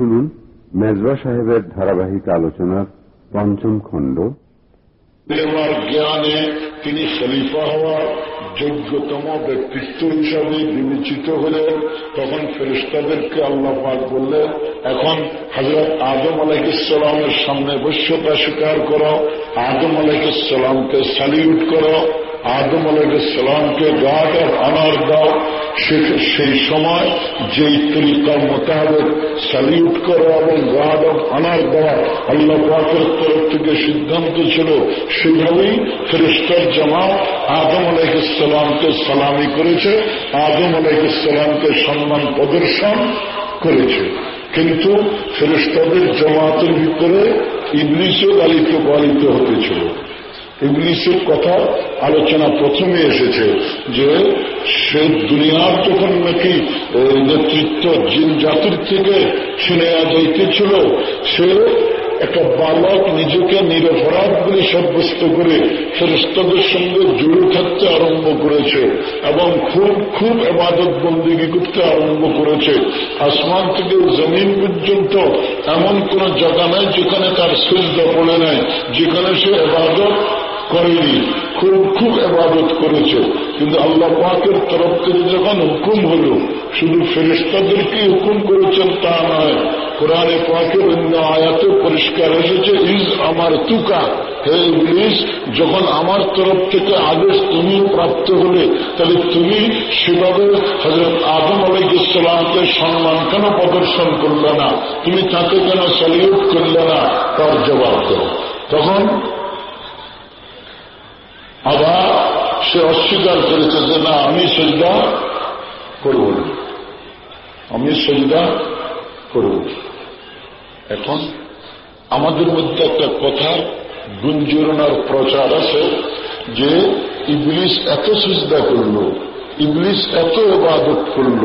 শুনুন, মেজবা সাহেবের ধারাবাহিক আলোচনার পঞ্চম খণ্ড। জ্ঞানে তিনি খলিফা হওয়ার যোগ্যতম ব্যক্তিত্ব হিসাবে বিবেচিত হলেন তখন ফেরিস্তাদেরকে আল্লাহ পাক বললেন, এখন হজরত আদম আলাইসালামের সামনে বস্যতা স্বীকার করো, আদম আলাইসালামকে স্যালিউট করো আদম আলাইসালামকে অফ অনার দাও সেই সময় যেই তরিকার মোতাবেক স্যালিউট করো এবং গার্ড অফ অনার দেওয়া আল্লাহ পাকের তরফ থেকে সিদ্ধান্ত ছিল সেভাবেই ফেরিস্তার জামাত আদম আলাইসালামকে সালামি করেছে, আদম আলাইসালামকে সম্মান প্রদর্শন করেছে। কিন্তু ফেরিস্তাদের জামাতের ভিতরে ইংলিশও লালিত পালিত হতেছিল ইংলিশের কথা আলোচনা প্রথমে এসেছে যে সে দুনিয়ার যখন নাকি নেতৃত্ব জিন জাতির থেকে ছিনে যাইতেছিল সে একটা বালক নিজেকে নিরপরাধ বলে সাব্যস্ত করে ফেরস্তাদের সঙ্গে জুড়ে থাকতে আরম্ভ করেছে এবং খুব খুব এবাদত বন্দিগি করতে আরম্ভ করেছে। আসমান থেকে জমিন পর্যন্ত এমন কোন জায়গা নাই যেখানে তার সেজদা পড়ে নেয় যেখানে সে এবাদত করেনি। খুব খুব এবাদত করেছে। কিন্তু আল্লাহ পাকের তরফ থেকে যখন হুকুম হল, শুধু ফেরিস্তাদেরকে হুকুম করেছেন তা নয়, কোরআনে পাকের অন্য আয়াতে পরিষ্কার এসেছে, ইজ আমার তুকা। হে ইংলিশ যখন আমার তরফ থেকে আদেশ তুমি প্রাপ্ত হলে, তাহলে তুমি সেভাবে হজরত আদম আলাইসালামকে সম্মান কেন প্রদর্শন করলে না? তুমি তাকে কেন সলিউট করলে না? তার জবাব দাও। তখন আবার সে অস্বীকার করেছে যে, না, আমি সজ্জা করব আমি সজ্জা করব এখন আমাদের মধ্যে একটা কথা, গুঞ্জরণার প্রচার আছে যে ইংলিশ এত সুজদা করল ইংলিশ এত এবাদত করল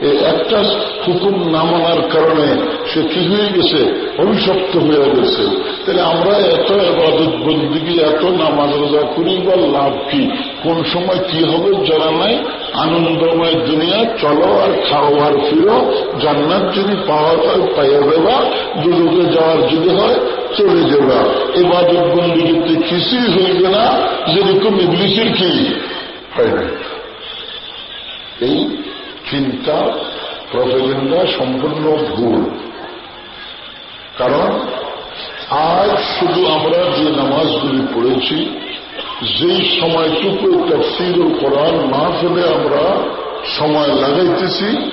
এই একটা হুকুম না মানার কারণে সে কি হয়ে গেছে? অভিশপ্ত হয়ে গেছে। তাহলে আমরা এত এবাদত বন্দিগি এত নামাজ রোজা করি, বা লাভ কি? কোন সময় কি হবে জানা নাই। আনন্দময় দুনিয়া, চলো আর খাও আর ফিরো। জান্নাত যদি পাওয়া যায়, পাইয়া দেবা দুদকে যাওয়ার যদি হয়, চলে যাবা। এবাদত বন্দিগিতে কিছুই হইবে না, যেরকম ইংলিশের কি? হয় না। এই চিন্তা প্রফেজেন্ডা সম্পূর্ণ ভুল। কারণ, আজ শুধু আমরা যে নামাজগুলি পড়েছি, যেই সময়টুকু তফসিরুল কোরআন না ফেলে আমরা সময় লাগাইতেছি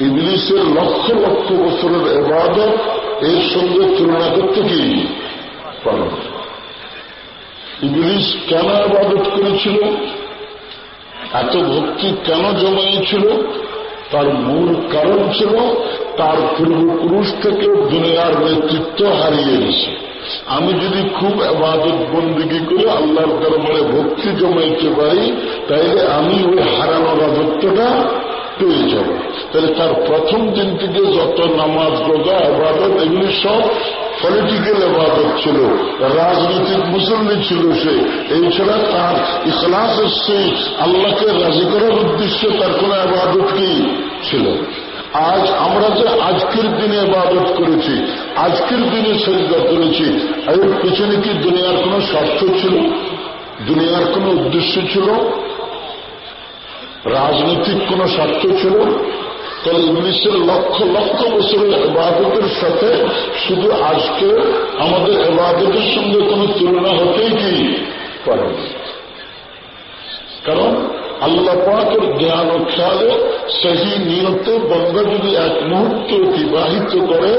ইংলিশের লক্ষ লক্ষ বছরের এবাদত এর সঙ্গে তুলনা করতে কি? ইংলিশ কেন আবাদত করেছিল? এত ভক্তি কেন জমাইছিল তার মূল কারণ ছিল, তার পূর্বপুরুষ থেকে দুনিয়ার নেতৃত্ব হারিয়ে গেছে। আমি যদি খুব আবাদত বন্দিগি করে আল্লাহর দরবারে ভক্তি জমাইতে পারি, তাইলে আমি ওই হারানো রাজত্বটা পেয়ে যাব। তাহলে তার প্রথম দিন থেকে যত নামাজ, রোজা, আবাদত, এগুলি সব পলিটিক্যাল আবাদত ছিল, রাজনৈতিক মুসল্লি ছিল সে। এছাড়া তার ইখলাস এসছে, আল্লাহকে রাজি করার উদ্দেশ্যে তার কোন আবাদত কি ছিল? আজ আমরা যে আজকের দিনে আবাদত করেছি, আজকের দিনে সজ্জা করেছি, এর পেছনে কি দুনিয়ার কোন স্বার্থ ছিল? দুনিয়ার কোন উদ্দেশ্য ছিল? রাজনৈতিক কোন স্বার্থ ছিল? তাহলে ইংলিশের লক্ষ লক্ষ বছরের এবাদতের সাথে শুধু আজকে আমাদের এবাদতের সঙ্গে কোনো তুলনা হতেই কি পারে কারণ আল্লাহ পাকের জ্ঞান ও খেয়ালে সেই নিয়তে বন্ধা যদি এক মুহূর্ত অতিবাহিত করে,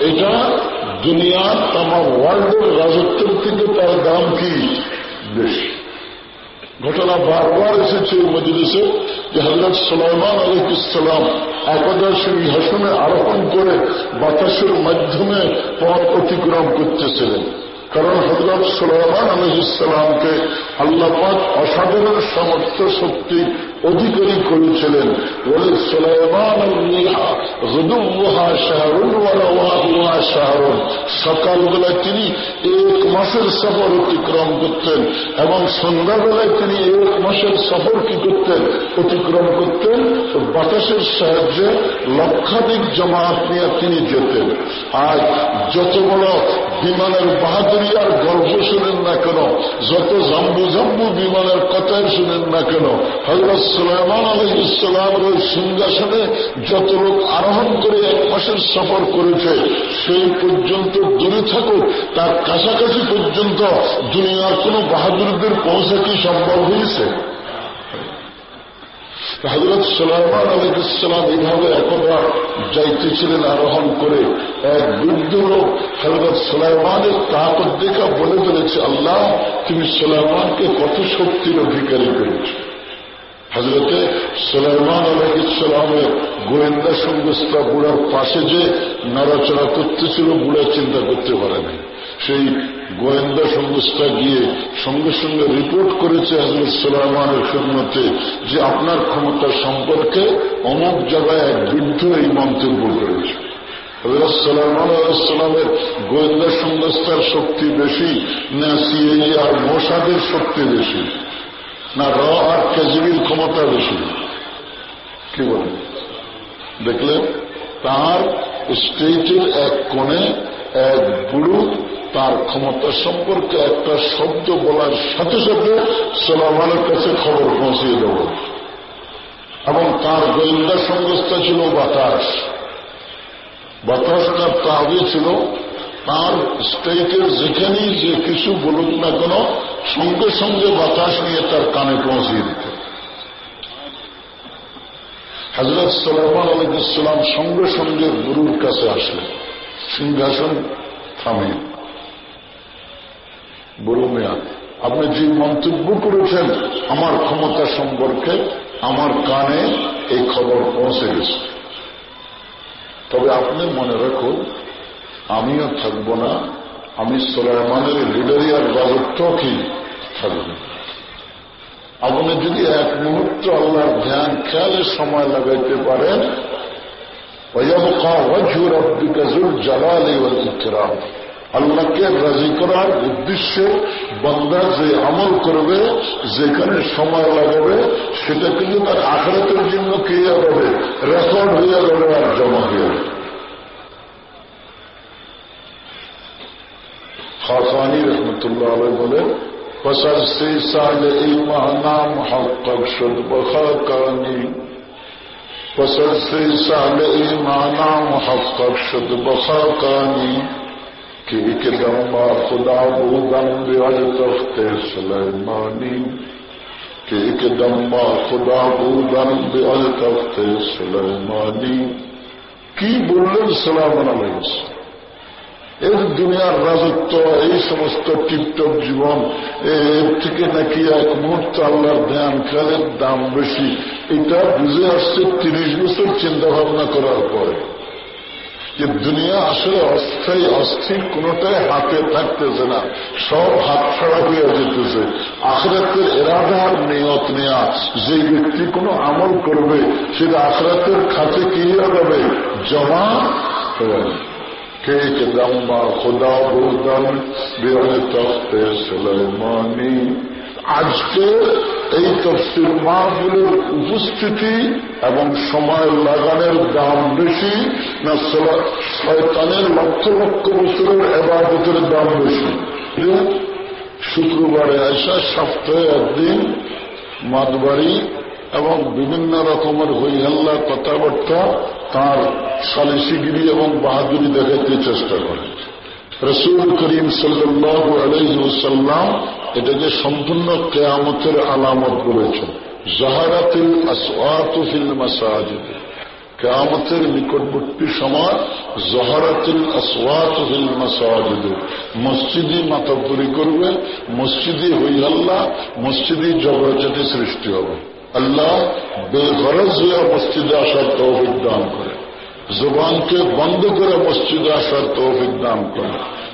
এটা দুনিয়ার তামাম ওয়ার্ল্ডের রাজত্বের থেকে তার দাম কি? বেশি। ঘটনা বারবার এসেছে মজলিসে যে হজরত সালাইমান আলহিসাম একদা হাসনে আরোপণ করে বাতাসের মাধ্যমে পথ অতিক্রম করতেছিলেন। কারণ হজরত সুলাইমান আলহিসামকে আল্লাপাক অসাধারণ সামর্থ্য, শক্তি অধিকারী করেছিলেন। বলে সোলাইমান সকালবেলায় তিনি এক মাসের সফর অতিক্রম করতেন এবং সন্ধ্যাবেলায় তিনি এক মাসের সফর কি করতেন? অতিক্রম করতেন বাতাসের সাহায্যে লক্ষাধিক জামাত নিয়ে তিনি যেতেন। আর যত বড় বিমানের বাহাদুরি আর গল্প শুনেন না কেন, যত জাম্বু জাম্বু বিমানের কথাই শুনেন না কেন হজরত সুলাইমান আলহ ইসলামের ওই সিংহাসনে যত লোক আরোহণ করে এক মাসের সফর করেছে, সেই পর্যন্ত দূরে থাকুক, তার কাছাকাছি পর্যন্ত দুনিয়ার কোন বাহাদুরদের পৌঁছা কি সম্ভব হয়েছে? হজরত সালামান আলাইসালাম এইভাবে একবার যাইতেছিলেন আরোহণ করে, এক বৃদ্ধ লোক হজরত সালাইমানের তাকত দেখা বলে ফেলেছে, আল্লাহ, তুমি সালাইমানকে কত শক্তির অধিকারী করেছ। হজরতে সালাইমান আলাইসালামের গোয়েন্দা সংস্থা বুড়ার পাশে যে নড়াচড়া করতেছিল, বুড়া চিন্তা করতে পারে নাই। সেই গোয়েন্দা সংস্থা গিয়ে সঙ্গে সঙ্গে রিপোর্ট করেছে হজরত সালামানের সন্মতে যে আপনার ক্ষমতা সম্পর্কে অমুক জায়গায় এক বৃদ্ধ এই মন্তব্য করেছে। হজরত সালামান আলাইসালামের গোয়েন্দা সংস্থার শক্তি বেশি না সিএই আর মোসাদের শক্তি বেশি? না, র আর কেজিবির ক্ষমতা বেশি। কি বলেন দেখলেন তার স্টেটের এক কোণে এক বুড়ো তার ক্ষমতা সম্পর্কে একটা শব্দ বলার সাথে সাথে সোলামানের কাছে খবর পৌঁছিয়ে দেব। এবং তার গোয়েন্দা সংস্থা ছিল বাতাস। বাতাস তার তাহলে ছিল তার স্টেটের যেখানেই যে কিছু বলুক না কেন, সঙ্গে সঙ্গে বাতাস নিয়ে তার কানে পৌঁছিয়ে দিত। হজরত সালামান আলহাম সঙ্গে সঙ্গে গুরুর কাছে আসলেন। সিংহাসন থামে বড় মেয়া, আপনি যে মন্তব্য করেছেন, আমার ক্ষমতা সম্পর্কে আমার কানে এই খবর পৌঁছে গেছে। তবে আপনি মনে রাখুন আমিও থাকব না। আমি সোলাইমানের লিডারি আর রাজত্ব কি থাকব আপনি যদি এক মুহূর্ত আল্লাহর ধ্যান, খেয়ালে সময় লাগাইতে পারেন আল্লাহকে রাজি করার উদ্দেশ্যে বন্দা যে আমল করবে, যেখানে সময় লাগাবে সেটা কিন্তু তার আখড়াতের জন্য কে যাবে রেকর্ড হয়ে যাবে আর জমা হয়ে যাবে। خاصانی رحمت اللہ علیہ بولے بسر سے سال ایمان حق شد بخا کانی بسر سے سال ایمان حق شد بخا کانی کہ ایک دم با خدا بودم بیال تخت سلیمانی. کہ ایک دم با خدا بودم بیال تخت سلیمانی. کی بولن سلام علیہ وسلم এর দুনিয়ার রাজত্ব, এই সমস্ত টিপটপ জীবন এর থেকে নাকি এক মুহূর্ত আল্লাহর ধ্যান খেলের দাম বেশি। এটা বুঝে আসছে তিরিশ বছর চিন্তা ভাবনা করার পরে। যে দুনিয়া আসলে অস্থায়ী, অস্থির, কোনটাই হাতে থাকতেছে না। সব হাত ছাড়া হয়ে যেতেছে। আখরাতের এরাদার নিয়ত নেয়া। যে ব্যক্তি কোনো আমল করবে, সেটা আখরাতের খাতে কি যাবে জমা হয়ে কে দম্বা খোদা বুদন বেড়ে তখতে সুলাইমানি আজকে এই তফসিল মাহগুলোর উপস্থিতি এবং সময় লাগানোর দাম বেশি না শয়তানের লক্ষ লক্ষ বছরের এবাদতের দাম বেশি? শুক্রবারে আসা সপ্তাহে একদিন মাতবাড়ি এবং বিভিন্ন রকমের হইহাল্লা কথাবার্তা তার সালিসিগিরি এবং বাহাদুরি দেখাতে চেষ্টা করে। রসুল করিম সাল্লাহ আলহিউসাল্লাম এটাকে সম্পূর্ণ কেয়ামতের আলামত বলেছেন। জাহারাতিল আসওয়াতুফিল মাসাজিদ। কেয়ামতের নিকটবর্তী সময় জহরাতুল আসওয়াতুফিল মাসাজিদ। মসজিদি মাতাবরি করবে মসজিদি হইহাল্লা মসজিদি জগরাচাটি সৃষ্টি হবে। আল্লাহ বেগরজ হয়ে মসজিদে আসার তৌফিক দান করে। জবানকে বন্ধ করে মসজিদে আসার তৌফিক দান করে।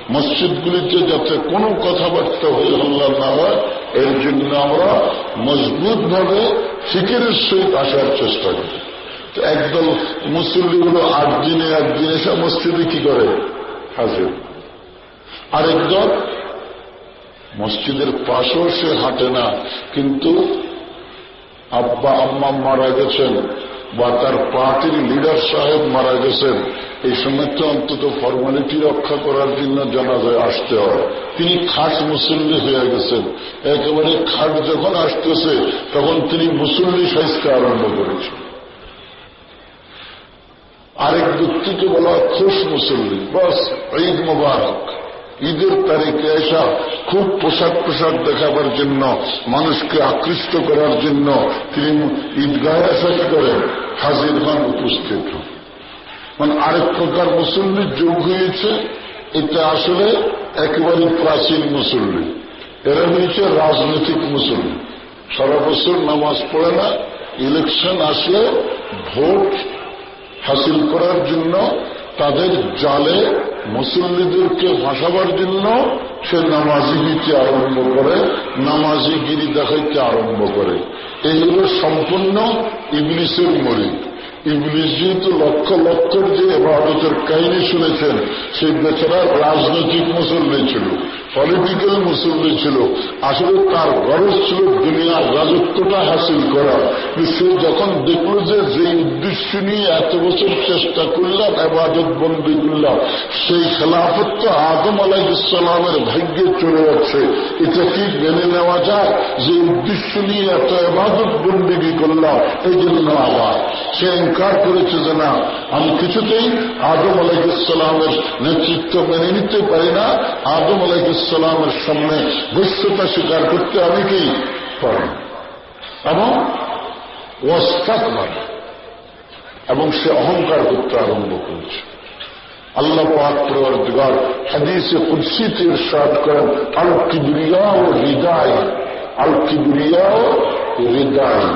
মসজিদগুলিতে যাতে কোনো কথাবার্তা হয়ে হল্লা না হয়, এর জন্য আমরা মজবুত ভাবে ফিকিরের সহিত আসার চেষ্টা করে। একদল মুসল্লিগুলো আট দিনে একদিন এসে মসজিদে কি করে? হাজির। আরেক দল মসজিদের পাশেও সে হাঁটে না, কিন্তু আব্বা আম্মা মারা গেছেন বা তার পার্টির লিডার সাহেব মারা গেছেন, এই সময় অন্তত ফর্মালিটি রক্ষা করার জন্য জানাজায় আসতে হয়। তিনি খাস মুসল্লি হয়ে গেছেন। একেবারে খাট যখন আসতেছে, তখন তিনি মুসল্লি সাইজকে আরম্ভ করেছেন। আরেক ব্যক্তিকে বলা খোশ মুসল্লি। বাস, ঈদ মোবারক। ঈদের তারিখে এসা খুব পোশাক পোশাক দেখাবার জন্য, মানুষকে আকৃষ্ট করার জন্য তিনি ঈদগাহে আসা কি করেন? হাজির হন, উপস্থিত হন। মানে আরেক প্রকার মুসল্লির যোগ হয়েছে, এটা আসলে একেবারে প্রাচীন মুসল্লি। এরা হয়েছে রাজনৈতিক মুসল্লি। সারা বছর নামাজ পড়ে না, ইলেকশন আসলে ভোট হাসিল করার জন্য তাদের জালে মুসল্লিদেরকে ভাসাবার জন্য সে নামাজি গিরিতে আরম্ভ করে নামাজি গিরি দেখাইতে আরম্ভ করে। এই হল সম্পূর্ণ ইংলিশের মরিদ। ইংলিশ যেহেতু লক্ষ লক্ষর যে এবাদতের কাহিনী শুনেছেন, সেই বেচারা রাজনৈতিক মুসল্লি ছিল পলিটিক্যাল মুসল্লি ছিল। আসলে তার গরজ ছিল দুনিয়ার রাজত্বটা হাসিল করা সে যখন দেখল যে যে উদ্দেশ্য নিয়ে এত বছর চেষ্টা করলাম, এবাদত বন্দি করলাম, সেই খেলাফত তো আদম আলাইসালামের ভাগ্যে চলে যাচ্ছে। এটা কি মেনে নেওয়া যায়? যে উদ্দেশ্য নিয়ে এত এবাদত বন্দিগি করলাম এই জন্য আবার। সে ইনকার করেছে যে না, আমি কিছুতেই আদম আলাইসালামের নেতৃত্ব মেনে নিতে পারি না। আদম আলাইসালামের সামনে বৈশ্যতা স্বীকার করতে আমি কি পারি? এবং ওস্তাক মানে এবং সে অহংকার করতে আরম্ভ করেছে। আল্লাহ পাক প্রবর্তগার হাদিসে কুৎসিত ইরশাদ করেন আল কিবরিয়া ও হৃদয় আল কিবরিয়া হৃদয়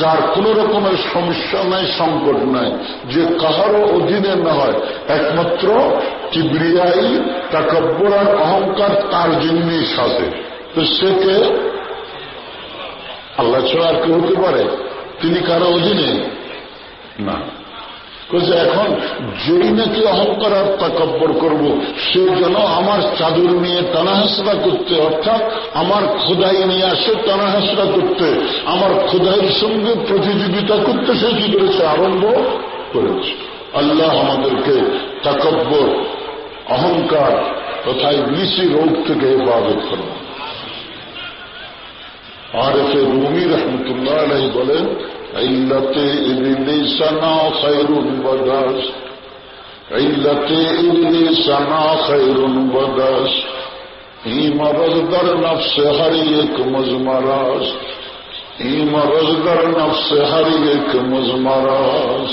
যার কোন রকমের সমস্যা নাই, সংকট নাই, যে কাহারও অধীনে না হয়। একমাত্র কিবরিয়াই তাকব্বর আর অহংকার তার জন্যই সাথে তো সেকে আল্লাহ ছাড়া আর কেউ হতে পারে? তিনি কারও অধীনে? না। বলছে এখন যেই নাকি অহংকার আর তাকব্বর করব, সে যেন আমার চাদর নিয়ে টানাহাসরা করতে, অর্থাৎ আমার খোদাই নিয়ে আসে টানাহাসরা করতে, আমার খোদাইয়ের সঙ্গে প্রতিযোগিতা করতে সে কি করেছে? আরম্ভ করেছে। আল্লাহ আমাদেরকে তাকব্বর, অহংকার তথা ইংলিশি রোগ থেকে হেফাজত করবে আর এতে রুমি রহমতুল্লাহ আলাই বলেন ইল্লাতে ইবলিসানা খায়রুন বাদাস ইল্লাতে ইবলিসানা খায়রুন বাদাস ই মরজদার নফসে হারি এক মজমারাস ই মরজদার নফসে হারি এক মজমারাস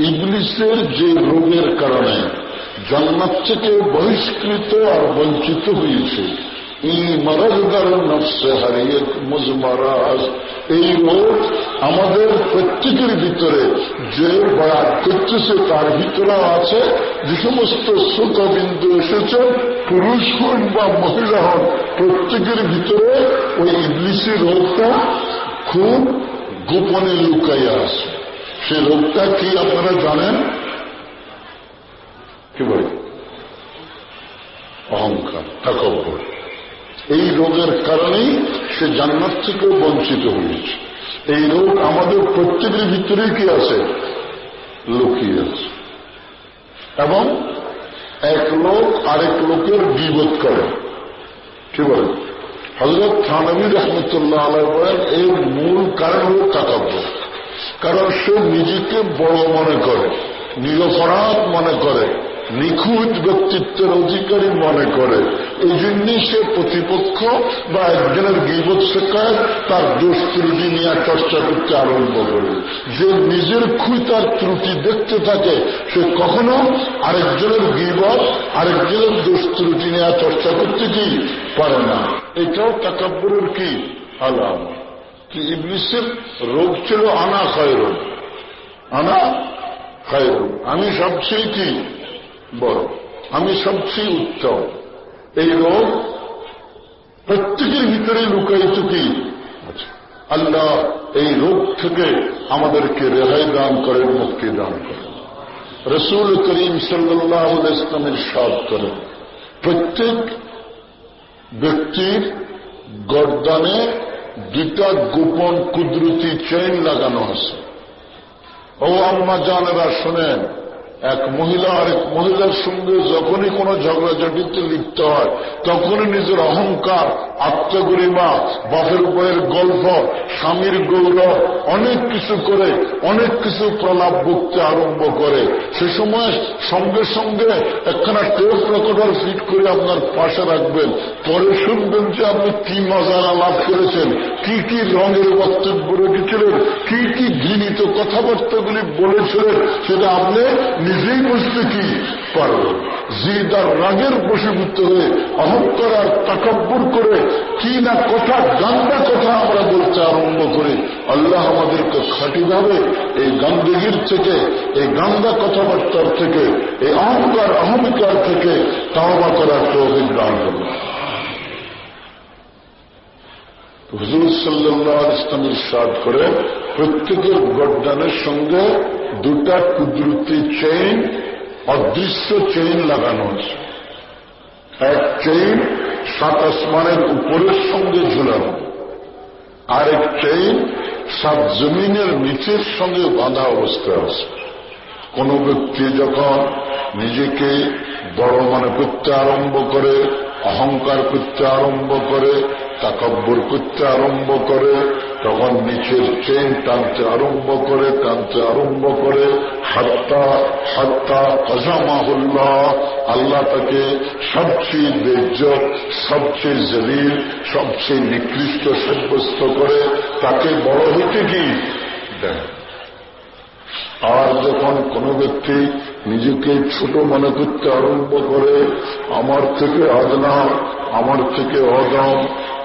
ইবলিসের যে রোগের কারণে জন্মাত থেকে বহিষ্কৃত আর বঞ্চিত হয়েছে এই রোগ আমাদের প্রত্যেকের ভিতরে যে বয়াত করতেছে, তার ভিতরে আছে যে সমস্ত সুখবিন্দু এসেছে, পুরুষ হন বা মহিলা হন, প্রত্যেকের ভিতরে ওই ইংলিশি রোগটা খুব গোপনে লুকাইয়া আছে। সে রোগটা কি আপনারা জানেন? কি বলে? অহংকার, তাকব্বর। এই রোগের কারণেই সে জান্নাত থেকেও বঞ্চিত হয়েছে। এই রোগ আমাদের প্রত্যেকের ভিতরে কি আছে? লুকিয়ে আছে। এবং এক লোক আরেক লোকের বিবোধ করে। কি বলেন হজরত থানবী রহমতুল্লাহ আলাই বলেন, এর মূল কারণ হল তাকাব্য কারণ সে নিজেকে বড় মনে করে, নিরপরাধ মনে করে। নিখুঁত ব্যক্তিত্বের অধিকারী মনে করে। এই জন্যই সে প্রতিপক্ষ বা একজনের গিবত শেখায়, তার দোষ ত্রুটি নিয়ে চর্চা করতে আরম্ভ করে। যে নিজের খুঁই তার ত্রুটি দেখতে থাকে, সে কখনো আরেকজনের গিবত আরেকজনের দোষ ত্রুটি নিয়ে চর্চা করতে কি পারে না। এটাও তাকাব্বরের কি আলাম? কি ইবলিসের রোগ ছিল আনা খায় আনা খায় আমি সবচেয়ে কি বড়। আমি সবচেয়ে উত্তম এই রোগ প্রত্যেকের ভিতরে লুকায়িত কি আল্লাহ এই রোগ থেকে আমাদেরকে রেহাই দান করেন, মুক্তি দান করেন। রসুল করিম সাল্লাহ ইসলামের সাদ করেন, প্রত্যেক ব্যক্তির গর্দানে দুটা গোপন কুদরতি চেইন লাগানো আছে। ও আম্মা জানেরা, শোনেন এক মহিলা আর এক মহিলার সঙ্গে যখনই কোনো ঝগড়াঝাটিতে লিপ্ত হয়, তখনই নিজের অহংকার, আত্মগরিমা, বাপের বইয়ের গল্প, স্বামীর গৌরব, অনেক কিছু করে, অনেক কিছু প্রলাপ বুকতে আরম্ভ করে। সে সময় সঙ্গে সঙ্গে একখানা টেপ রেকর্ডার ফিট করে আপনার পাশে রাখবেন। পরে শুনবেন যে আপনি কি মজারা লাভ করেছেন, কি কি রঙের বক্তব্য রেখেছিলেন, কি কি ঘৃণিত কথাবার্তাগুলি বলেছিলেন, সেটা আপনি নিজেই বুঝতে কি পারবেন জিদার রাগের বসীভূত হয়ে অহংকার আর তাকব্বর করে কি না কথা গান্দা কথা আমরা বলতে আরম্ভ করি আল্লাহ আমাদেরকে খাঁটিভাবে এই গান্ধীগির থেকে, এই গান্দা কথাবার্তার থেকে, এই অহংকার অহমিকার থেকে তাওবা করার তো অভিজ্ঞান করল হুজুর সাল্লাহ ইসলামের সাদ করে প্রত্যেকের গড্ডানের সঙ্গে দুটা কুদরতি চেইন অদৃশ্য চেইন লাগানো আছে। এক চেইন সাত আসমানের উপরের সঙ্গে ঝুলানো। আরেক চেইন সাত জমিনের নিচের সঙ্গে বাঁধা অবস্থায় আছে। কোন ব্যক্তি যখন নিজেকে বড় মানে করতে আরম্ভ করে অহংকার করতে আরম্ভ করে, তাকব্বর করতে আরম্ভ করে, তখন নিচের চেন টানতে আরম্ভ করে, টানতে আরম্ভ করে, হাত্তা হাত্তা হজামাহুল্লাহ আল্লাহ তাকে সবচেয়ে বেজ্জত, সবচেয়ে জলিল, সবচেয়ে নিকৃষ্ট সাব্যস্ত করে, তাকে বড় হইতে কি? দেয় আর যখন কোনো ব্যক্তি নিজেকে ছোট মনে করতে আরম্ভ করে, আমার থেকে আদনাম আমার থেকে অদম,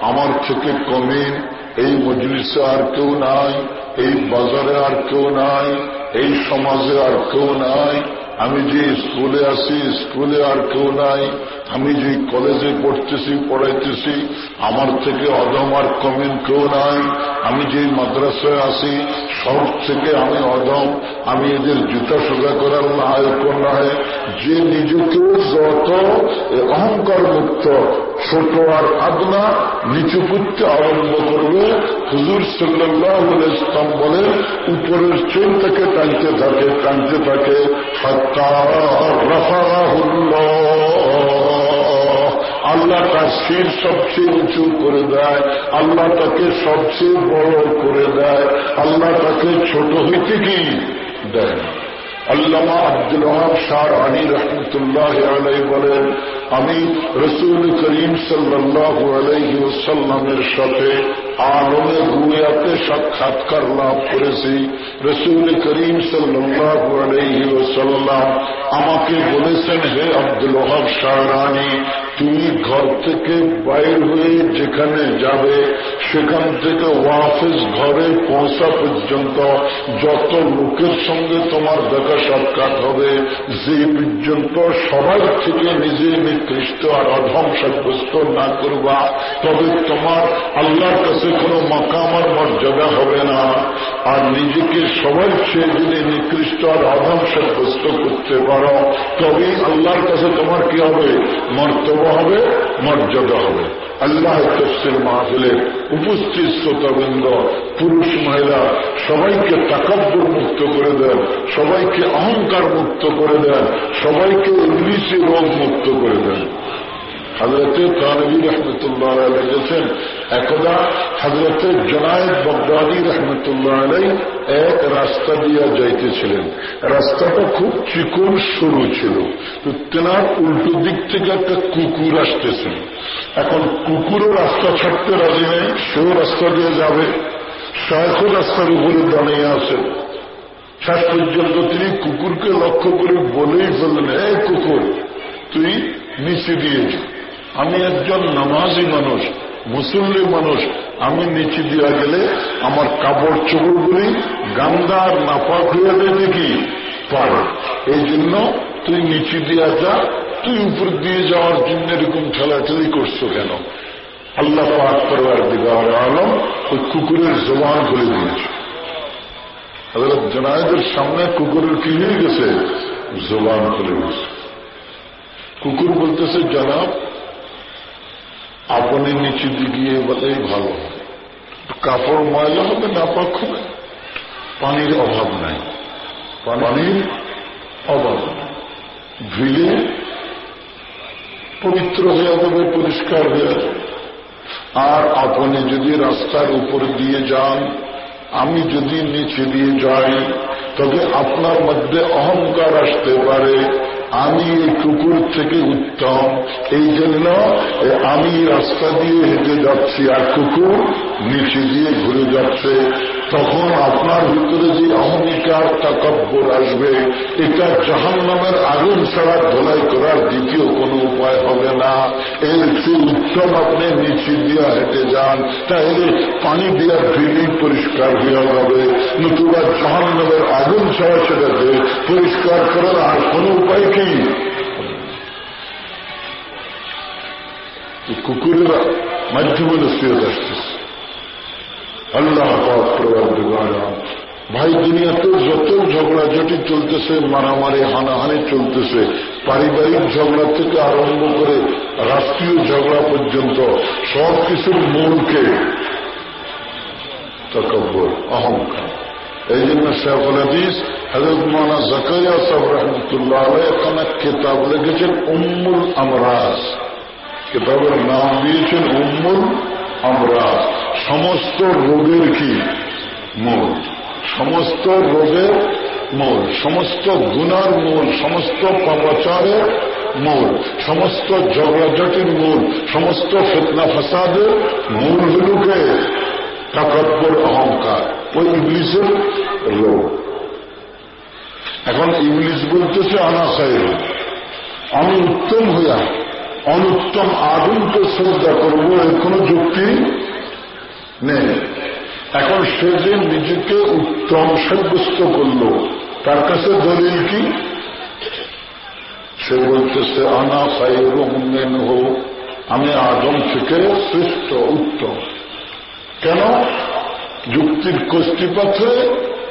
আমার থেকে কমিন, এই মজলিসে আর কেউ নাই, এই বাজারে আর কেউ নাই, এই সমাজে আর কেউ নাই, আমি যে স্কুলে আসি স্কুলে আর কেউ নাই আমি যে কলেজে পড়তেছি, পড়াইতেছি, আমার থেকে অদম আর কমিন কেউ নাই। আমি যে মাদ্রাসায় আসি সব থেকে আমি অদম। আমি এদের জুতা সোজা করার নায়ক নয় যে নিজেকে যত অহংকার মুক্ত, ছোট আর আদনা, নিচু করতে আরম্ভ করবে, হুজুর সাল্লাহ ইসলাম বলে উপরের চেন থেকে টানতে থাকে টানতে থাকে আল্লাহ তার শির সবচেয়ে উঁচু করে দেয়, আল্লাহ তাকে সবচেয়ে বড় করে দেয়, আল্লাহ তাকে ছোট হইতে কি দেয় আল্লামা আব্দুল ওহাব শাহ আলী রহমতুল্লাহ আলাই বলেন, আমি রসুল করিম সাল্লাহ আলাইহি সাথে আলমে রুয়াতে সাক্ষাৎকার লাভ করেছি। রসুল করিম সাল্লাহ আলাইহি আমাকে বলেছেন, হে আব্দুল ওহাব শাহরানি তুমি ঘর থেকে বাইর হয়ে যেখানে যাবে, সেখান থেকে ওয়াফিস ঘরে পৌঁছা পর্যন্ত যত লোকের সঙ্গে তোমার দেখা সাক্ষাৎ হবে, যে পর্যন্ত সবাই থেকে নিজে নিকৃষ্ট আর অধম সাব্যস্ত না করবা, তবে তোমার আল্লাহর কাছে কোনো মাকামার মর্যাদা হবে না। আর নিজেকে সবাই চেয়ে যদি নিকৃষ্ট আর অধম সাব্যস্ত করতে পারো তবে আল্লাহর কাছে তোমার কি হবে? মর্তব্য হবে, মর্যাদা হবে। আল্লাহ তফসিল মাহফিলের উপস্থিত শ্রোতাবৃন্দ, পুরুষ, মহিলা, সবাইকে তাকাব্বর মুক্ত করে দেন, সবাইকে অহংকার মুক্ত করে দেন, সবাইকে ইংলিশে রোগ মুক্ত করে দেন। হজরতে তানবী রহমতুল্লাহ আলাই গেছেন একদা হজরতে জনায়দ বগদাদি রহমতুল্লাহ আলাই এক রাস্তা দিয়া যাইতেছিলেন। রাস্তাটা খুব চিকন সরু ছিল। তো তেনার উল্টো দিক থেকে একটা কুকুর আসতেছেন এখন কুকুরও রাস্তা ছাড়তে রাজি নেই, সেও রাস্তা দিয়ে যাবে। শায়খও রাস্তার উপরে দাঁড়িয়ে আছেন শেষ পর্যন্ত তিনি কুকুরকে লক্ষ্য করে বলেই ফেললেন এই কুকুর, তুই নিচে দিয়েছ আমি একজন নামাজি মানুষ, মুসল্লি মানুষ। আমি নিচে দিয়া গেলে আমার কাপড় চোপড়গুলি গান্দা আর নাপাক হয়ে দেবে কি পারে এই জন্য তুই নিচে দিয়া যা, তুই উপর দিয়ে যাওয়ার জন্য এরকম ঠেলাঠেলি করছ কেন? আল্লাহ পাক করবার দিগার আলম ওই কুকুরের জবান খুলে দিয়েছে। হজরত জনায়দের সামনে কুকুরের কি হয়ে গেছে? জবান খুলে গেছে। কুকুর বলতেছে, জনাব আপনি নিচে গিয়ে বলেই ভালো। কাপড় ময়লা হবে না পাক পানির অভাব নাই। পানির অভাব ভিলে পবিত্র হয়ে যাবে, পরিষ্কার হয়ে যাবে। আর আপনি যদি রাস্তার উপর দিয়ে যান, আমি যদি নিচে দিয়ে যাই, তবে আপনার মধ্যে অহংকার আসতে পারে আমি এই কুকুর থেকে উত্তম। এই জন্য আমি রাস্তা দিয়ে হেঁটে যাচ্ছি, আর কুকুর নিচে দিয়ে ঘুরে যাচ্ছে। তখন আপনার ভিতরে যে অহমিকার তাকব্বর আসবে, এটা জাহান নামের আগুন ছাড়া ধোলাই করার দ্বিতীয় কোনো উপায় হবে না। এর চেয়ে উত্তম আপনি নিচে দিয়া হেঁটে যান, তাহলে পানি দিয়া ধুইলেই পরিষ্কার হয়ে যাবে। নতুবা জাহান নামের আগুন ছাড়া সেটাকে পরিষ্কার করার আর কোনো উপায় কি? কুকুরের মাধ্যমে নসিহত আসতেছে। আল্লাহ ভাই দুনিয়াতে যত ঝগড়াঝাটি চলতেছে, মারামারি, হানাহানি চলতেছে, পারিবারিক ঝগড়া থেকে আরম্ভ করে রাষ্ট্রীয় ঝগড়া পর্যন্ত সব কিছুর মূলকে তকব্বর, অহংকার। এই জন্য শেখুল হাদিস হজরত মানা জাকারিয়া সাহ রহমতুল্লাহ এখানে কেতাব লিখেছেন, উম্মুল আমরাজ। কেতাবের নাম দিয়েছেন, উম্মুল আমরাজ। সমস্ত রোগের কি? মূল। সমস্ত রোগের মূল। সমস্ত গুণার মূল। সমস্ত পাপাচারের মূল। সমস্ত ঝগড়াঝাটির মূল। সমস্ত ফেতনা ফাসাদের মূলগুলোকে তাকব্বর অহংকার। ওই ইংলিশের লোক এখন ইংলিশ বলতেছে খাই আমি উত্তম হইয়া, অনুত্তম আগুনকে শ্রদ্ধা করব, এর কোন যুক্তি নেই। এখন সে যে নিজেকে উত্তম সাব্যস্ত করল। তার কাছে দলিল কি? সে বলতেছে, আনা খাই রহমেন হোক আমি আদম থেকে শ্রেষ্ঠ, উত্তম। কেন? যুক্তির কষ্টিপাথে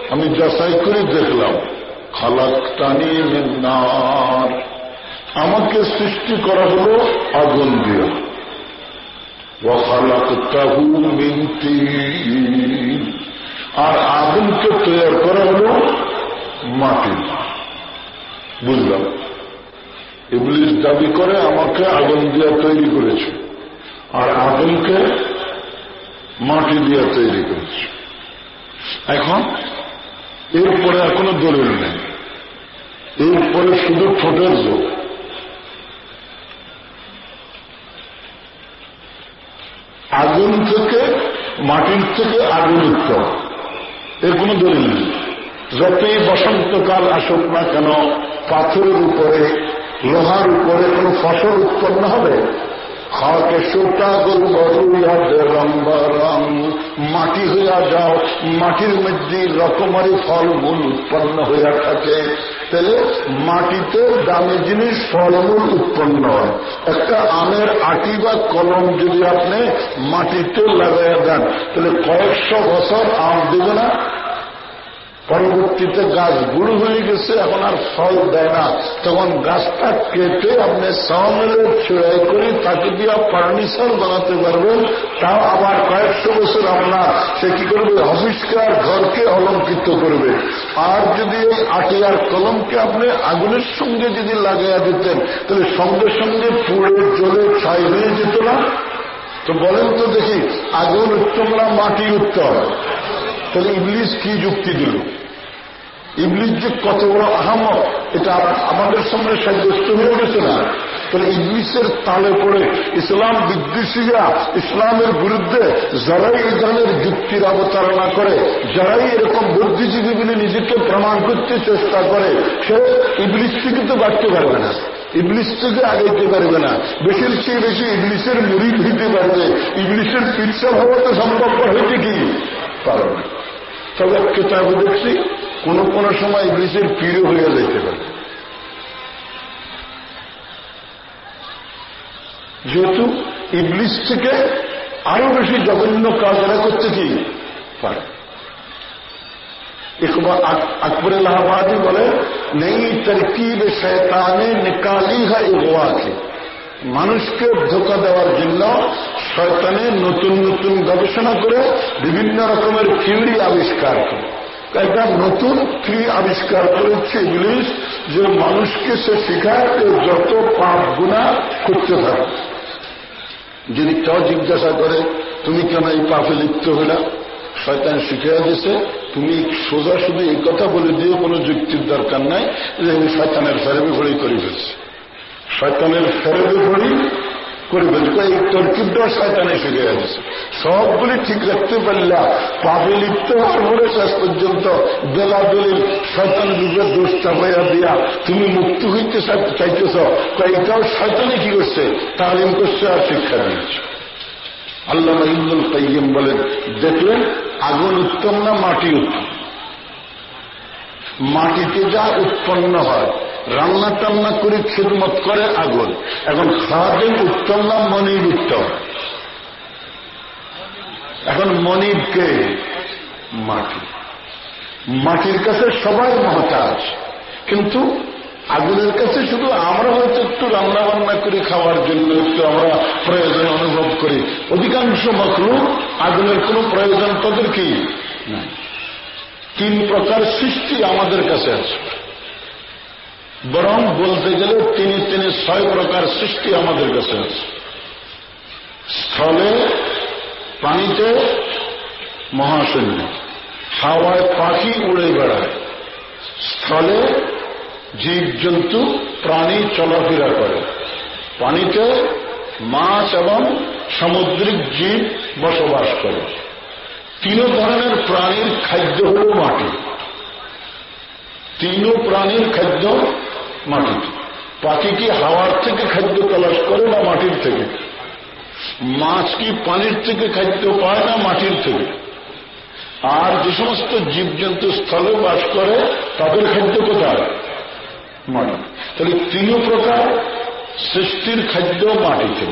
আমি যাচাই করে দেখলাম খালাক টানি নার। আমাকে সৃষ্টি করা হল আগুন দিয়ে। আর আগুনকে তৈরি করা হল মাটি বুঝলাম। ইবলিশ দাবি করে আমাকে আগুন দিয়ে তৈরি করেছে। আর আগুনকে মাটি দিয়ে তৈরি করেছে। এখন এরপরে আর কোনো দলিল নেই। এরপরে শুধু ঠোঁটের যোগ আগুন থেকে, মাটির থেকে আগুন উত্তম এর কোন দলিল নেই। যতই বসন্তকাল আসুক না কেন, পাথরের উপরে, লোহার উপরে কোনো ফসল উৎপন্ন হবে? খাকে সোটা রং, মাটি হইয়া যাও, মাটির মধ্যে রকমারি ফলমূল উৎপন্ন হইয়া থাকে। তাহলে মাটিতে দামি জিনিস ফলমূল উৎপন্ন হয়। একটা আমের আটি বা কলম যদি আপনি মাটিতে লাগাইয়া দেন, তাহলে কয়েকশো বছর আম দেবে না পরবর্তীতে গাছ বুড়ো হয়ে গেছে, এখন আর ফল দেয় না। তখন গাছটা কেটে আপনি সামেলের ছেড়াই করে তাকে দিয়ে ফার্নিচার বানাতে পারবেন। তাও আবার কয়েকশো বছর আপনার, সে কি করবে? অফিসকার ঘরকে অলঙ্কিত করবে। আর যদি এই আটিয়ার কলমকে আপনি আগুনের সঙ্গে যদি লাগাইয়া দিতেন, তাহলে সঙ্গে সঙ্গে পুড়ে জলে ছাই হয়ে যেত না? তো বলেন তো দেখি, আগুন উত্তম না মাটি উত্তম তাহলে ইংলিশ কি যুক্তি দিল? ইংলিশ যে কত বড় আহামক, এটা আমাদের সামনে সাব্যস্ত হয়ে গেছে না? তাহলে ইংলিশের তালে পড়ে ইসলাম বিদ্বেষীরা ইসলামের বিরুদ্ধে যারাই এই ধরনের যুক্তির অবতারণা করে, যারাই এরকম বুদ্ধিজীবী বলে নিজেকে প্রমাণ করতে চেষ্টা করে, সে ইংলিশ থেকে তো বাড়তে পারবে না। ইংলিশ থেকে আগাইতে পারবে না। বেশির চেয়ে বেশি ইংলিশের মুড়ি হইতে পারবে। ইংলিশের পিৎসা হওয়া তো সম্ভব হইতে কি? পারবে না। তবে কেতাব দেখছি, কোন কোন সময় ইংলিশের পীড়ও হয়ে যেতে পারে। যেহেতু ইংলিশ থেকে আরও বেশি জঘন্য কাজ এরা করতে কি পারে। ইকবাল আকবর ইলাহাবাদী বলে, নেই তরকিব শয়তানে নিকালি হয় ইগোয়াকে মানুষকে ধোকা দেওয়ার জন্য শয়তানে নতুন নতুন গবেষণা করে বিভিন্ন রকমের থিওরি আবিষ্কার করে। একটা নতুন থিওরি আবিষ্কার করেছে ইংলিশ যে মানুষকে সে শেখায় যত পাপ গুণা করতে থাকে। যদি কেউ জিজ্ঞাসা করে, তুমি কেন এই পাপে লিপ্ত হইলা শয়তান শিখিয়ে দিছে তুমি সোজা শুধু এই কথা বলে দিয়ে কোনো যুক্তির দরকার নাই, যে শয়তানের ফেরেবে ঘড়ি করে ফেলছি। শয়তানের ফেরেবে ঘড়ি করে ফেলছি এই তরকিবটাও শয়তানে শিখিয়ে দিছে সবগুলি ঠিক রাখতে পারলা পাপে লিপ্ত হওয়ার শেষ পর্যন্ত বেলা দলিল শয়তান রূপে দোষটা হইয়া দিয়া তুমি মুক্ত হইতে চাইতেছ। এটাও শয়তানে কি করছে? তালিম করছে আর শিক্ষা দিয়েছে। আল্লাহ ইবনুল কাইম বলেন, দেখলেন আগুন উত্তম না মাটি উত্তম মাটিতে যা উৎপন্ন হয় রান্না টান্না করে খিদমত করে আগুন। এখন খাওয়াতেন উত্তম না মনির উত্তম? এখন মনিরকে মাটি। মাটির কাছে সবাই মহতাজ। কিন্তু আগুনের কাছে শুধু আমরা হয়তো একটু রান্না বান্না করে খাওয়ার জন্য একটু আমরা প্রয়োজন অনুভব করি। অধিকাংশ মখলু আগুনের কোনো প্রয়োজন তাদের কি? তিন প্রকার সৃষ্টি আমাদের কাছে আছে। বরং বলতে গেলে তিনি তিনি ছয় প্রকার সৃষ্টি আমাদের কাছে আছে। স্থলে, পানিতে, মহাশূন্য। হাওয়ায় পাখি উড়ে বেড়ায়। স্থলে জীবজন্তু, প্রাণী চলাফেরা করে। পানিতে মাছ এবং সামুদ্রিক জীব বসবাস করে। তিন ধরনের প্রাণীর খাদ্য হল মাটি। তিন প্রাণীর খাদ্য মাটিতে পাখি কি হাওয়ার থেকে খাদ্য তলাশ করে না মাটির থেকে? মাছ কি পানির থেকে খাদ্য পায় না মাটির থেকে? আর যে সমস্ত জীবজন্তু স্থলে বাস করে, তাদের খাদ্য কোথায়? মাটি। তাহলে তিন প্রকার সৃষ্টির খাদ্য মাটিতে।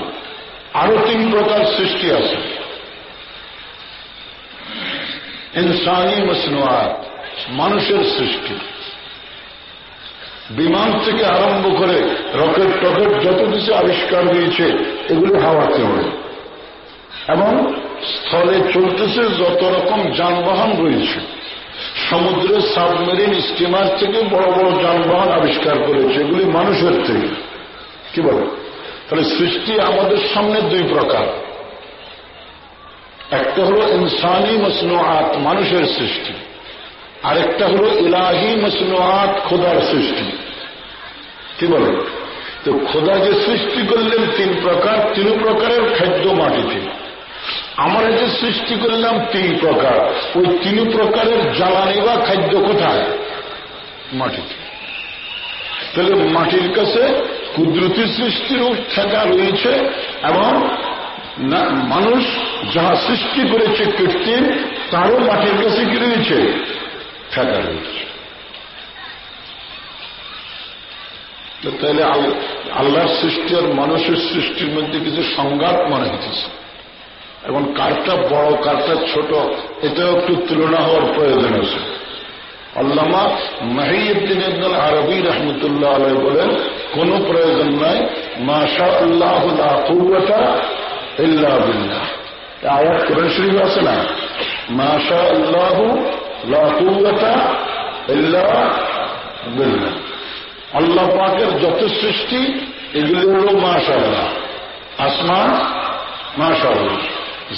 আরও তিন প্রকার সৃষ্টি আছে। ইনসানি মসনুয়াত মানুষের সৃষ্টি। বিমান থেকে আরম্ভ করে রকেট টকেট যত কিছু আবিষ্কার হয়েছে, এগুলো হাওয়াতে ওড়ে এবং স্থলে চলতেছে যত রকম যানবাহন রয়েছে। সমুদ্রে সাবমেরিন স্টিমার থেকে বড় বড় যানবাহন আবিষ্কার করেছে, এগুলি মানুষের থেকে। কি বলে? তাহলে সৃষ্টি আমাদের সামনে দুই প্রকার। একটা হল ইনসানি মসনুয়াত মানুষের সৃষ্টি। আরেকটা হল ইলাহি মসনুয়াত, খোদার সৃষ্টি। কি বলে? তো খোদা যে সৃষ্টি করলেন তিন প্রকার, তিন প্রকারের খাদ্য মাটিতে। আমরা যে সৃষ্টি করলাম তিন প্রকার। ওই তিন প্রকারের জ্বালানি বা খাদ্য কোথায়? মাটিতে। তাহলে মাটির কাছে কুদরতি সৃষ্টির থাকা রয়েছে এবং মানুষ যাহা সৃষ্টি করেছে কৃত্রিম, তারও মাটির কাছে কি রয়েছে? রয়েছে তাহলে আল্লাহর সৃষ্টি আর মানুষের সৃষ্টির মধ্যে কিছু সংঘাত মনে হইতেছে। এবং কারটা বড়, কারটা ছোট, এটাও একটু তুলনা হওয়ার প্রয়োজন আছে। আল্লামা মাহিউদ্দিন ইবনুল আরবি রহমতুল্লাহ আলাই বলেন, কোন প্রয়োজন নাই মাশা আল্লাহ কুয়াটা ইল্লা বিল্লাহ। আয়াত কোরআন শরীফ আছে না? মাশা আল্লাহ লা বিল্লাহ। আল্লাহ পাকের যত সৃষ্টি, এগুলি হল মাশাল্লাহ আসমান মাশাল্লাহ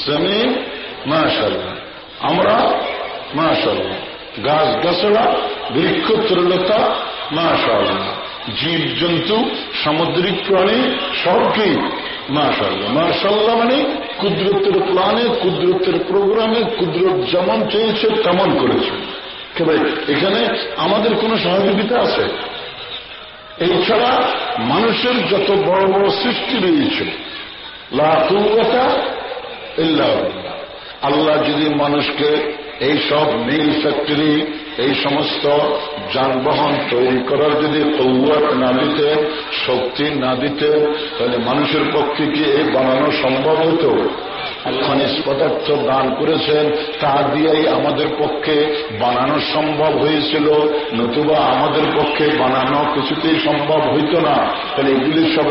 জমিন মাশাল্লাহ আমরা মাশাল্লাহ গাছ গাছড়া বৃক্ষ তরলতা মাশাল্লাহ জীব, জন্তু, সামুদ্রিক প্রাণী সব কি মাশাল্লাহ মাশাল্লাহ মানে কুদরতের প্লানে কুদরতের প্রোগ্রামে, কুদরত যেমন চেয়েছে তেমন করেছে। ভাই, এখানে আমাদের কোনো সহযোগিতা আছে? এছাড়া মানুষের যত বড় বড় সৃষ্টি রয়েছে লাকুয়াটা আল্লাহ যদি মানুষকে এই সব মিল ফ্যাক্টরি এই সমস্ত যানবাহন তৈরি করার যদি কৌয়াত না দিতে, শক্তি না দিতে, তাহলে মানুষের পক্ষে কি এই বানানো সম্ভব হতো? খনিজ পদার্থ দান করেছেন, তা দিয়েই আমাদের পক্ষে বানানো সম্ভব হয়েছিল। নতুবা আমাদের পক্ষে বানানো কিছুতেই সম্ভব হইত না। তাহলে এগুলি সব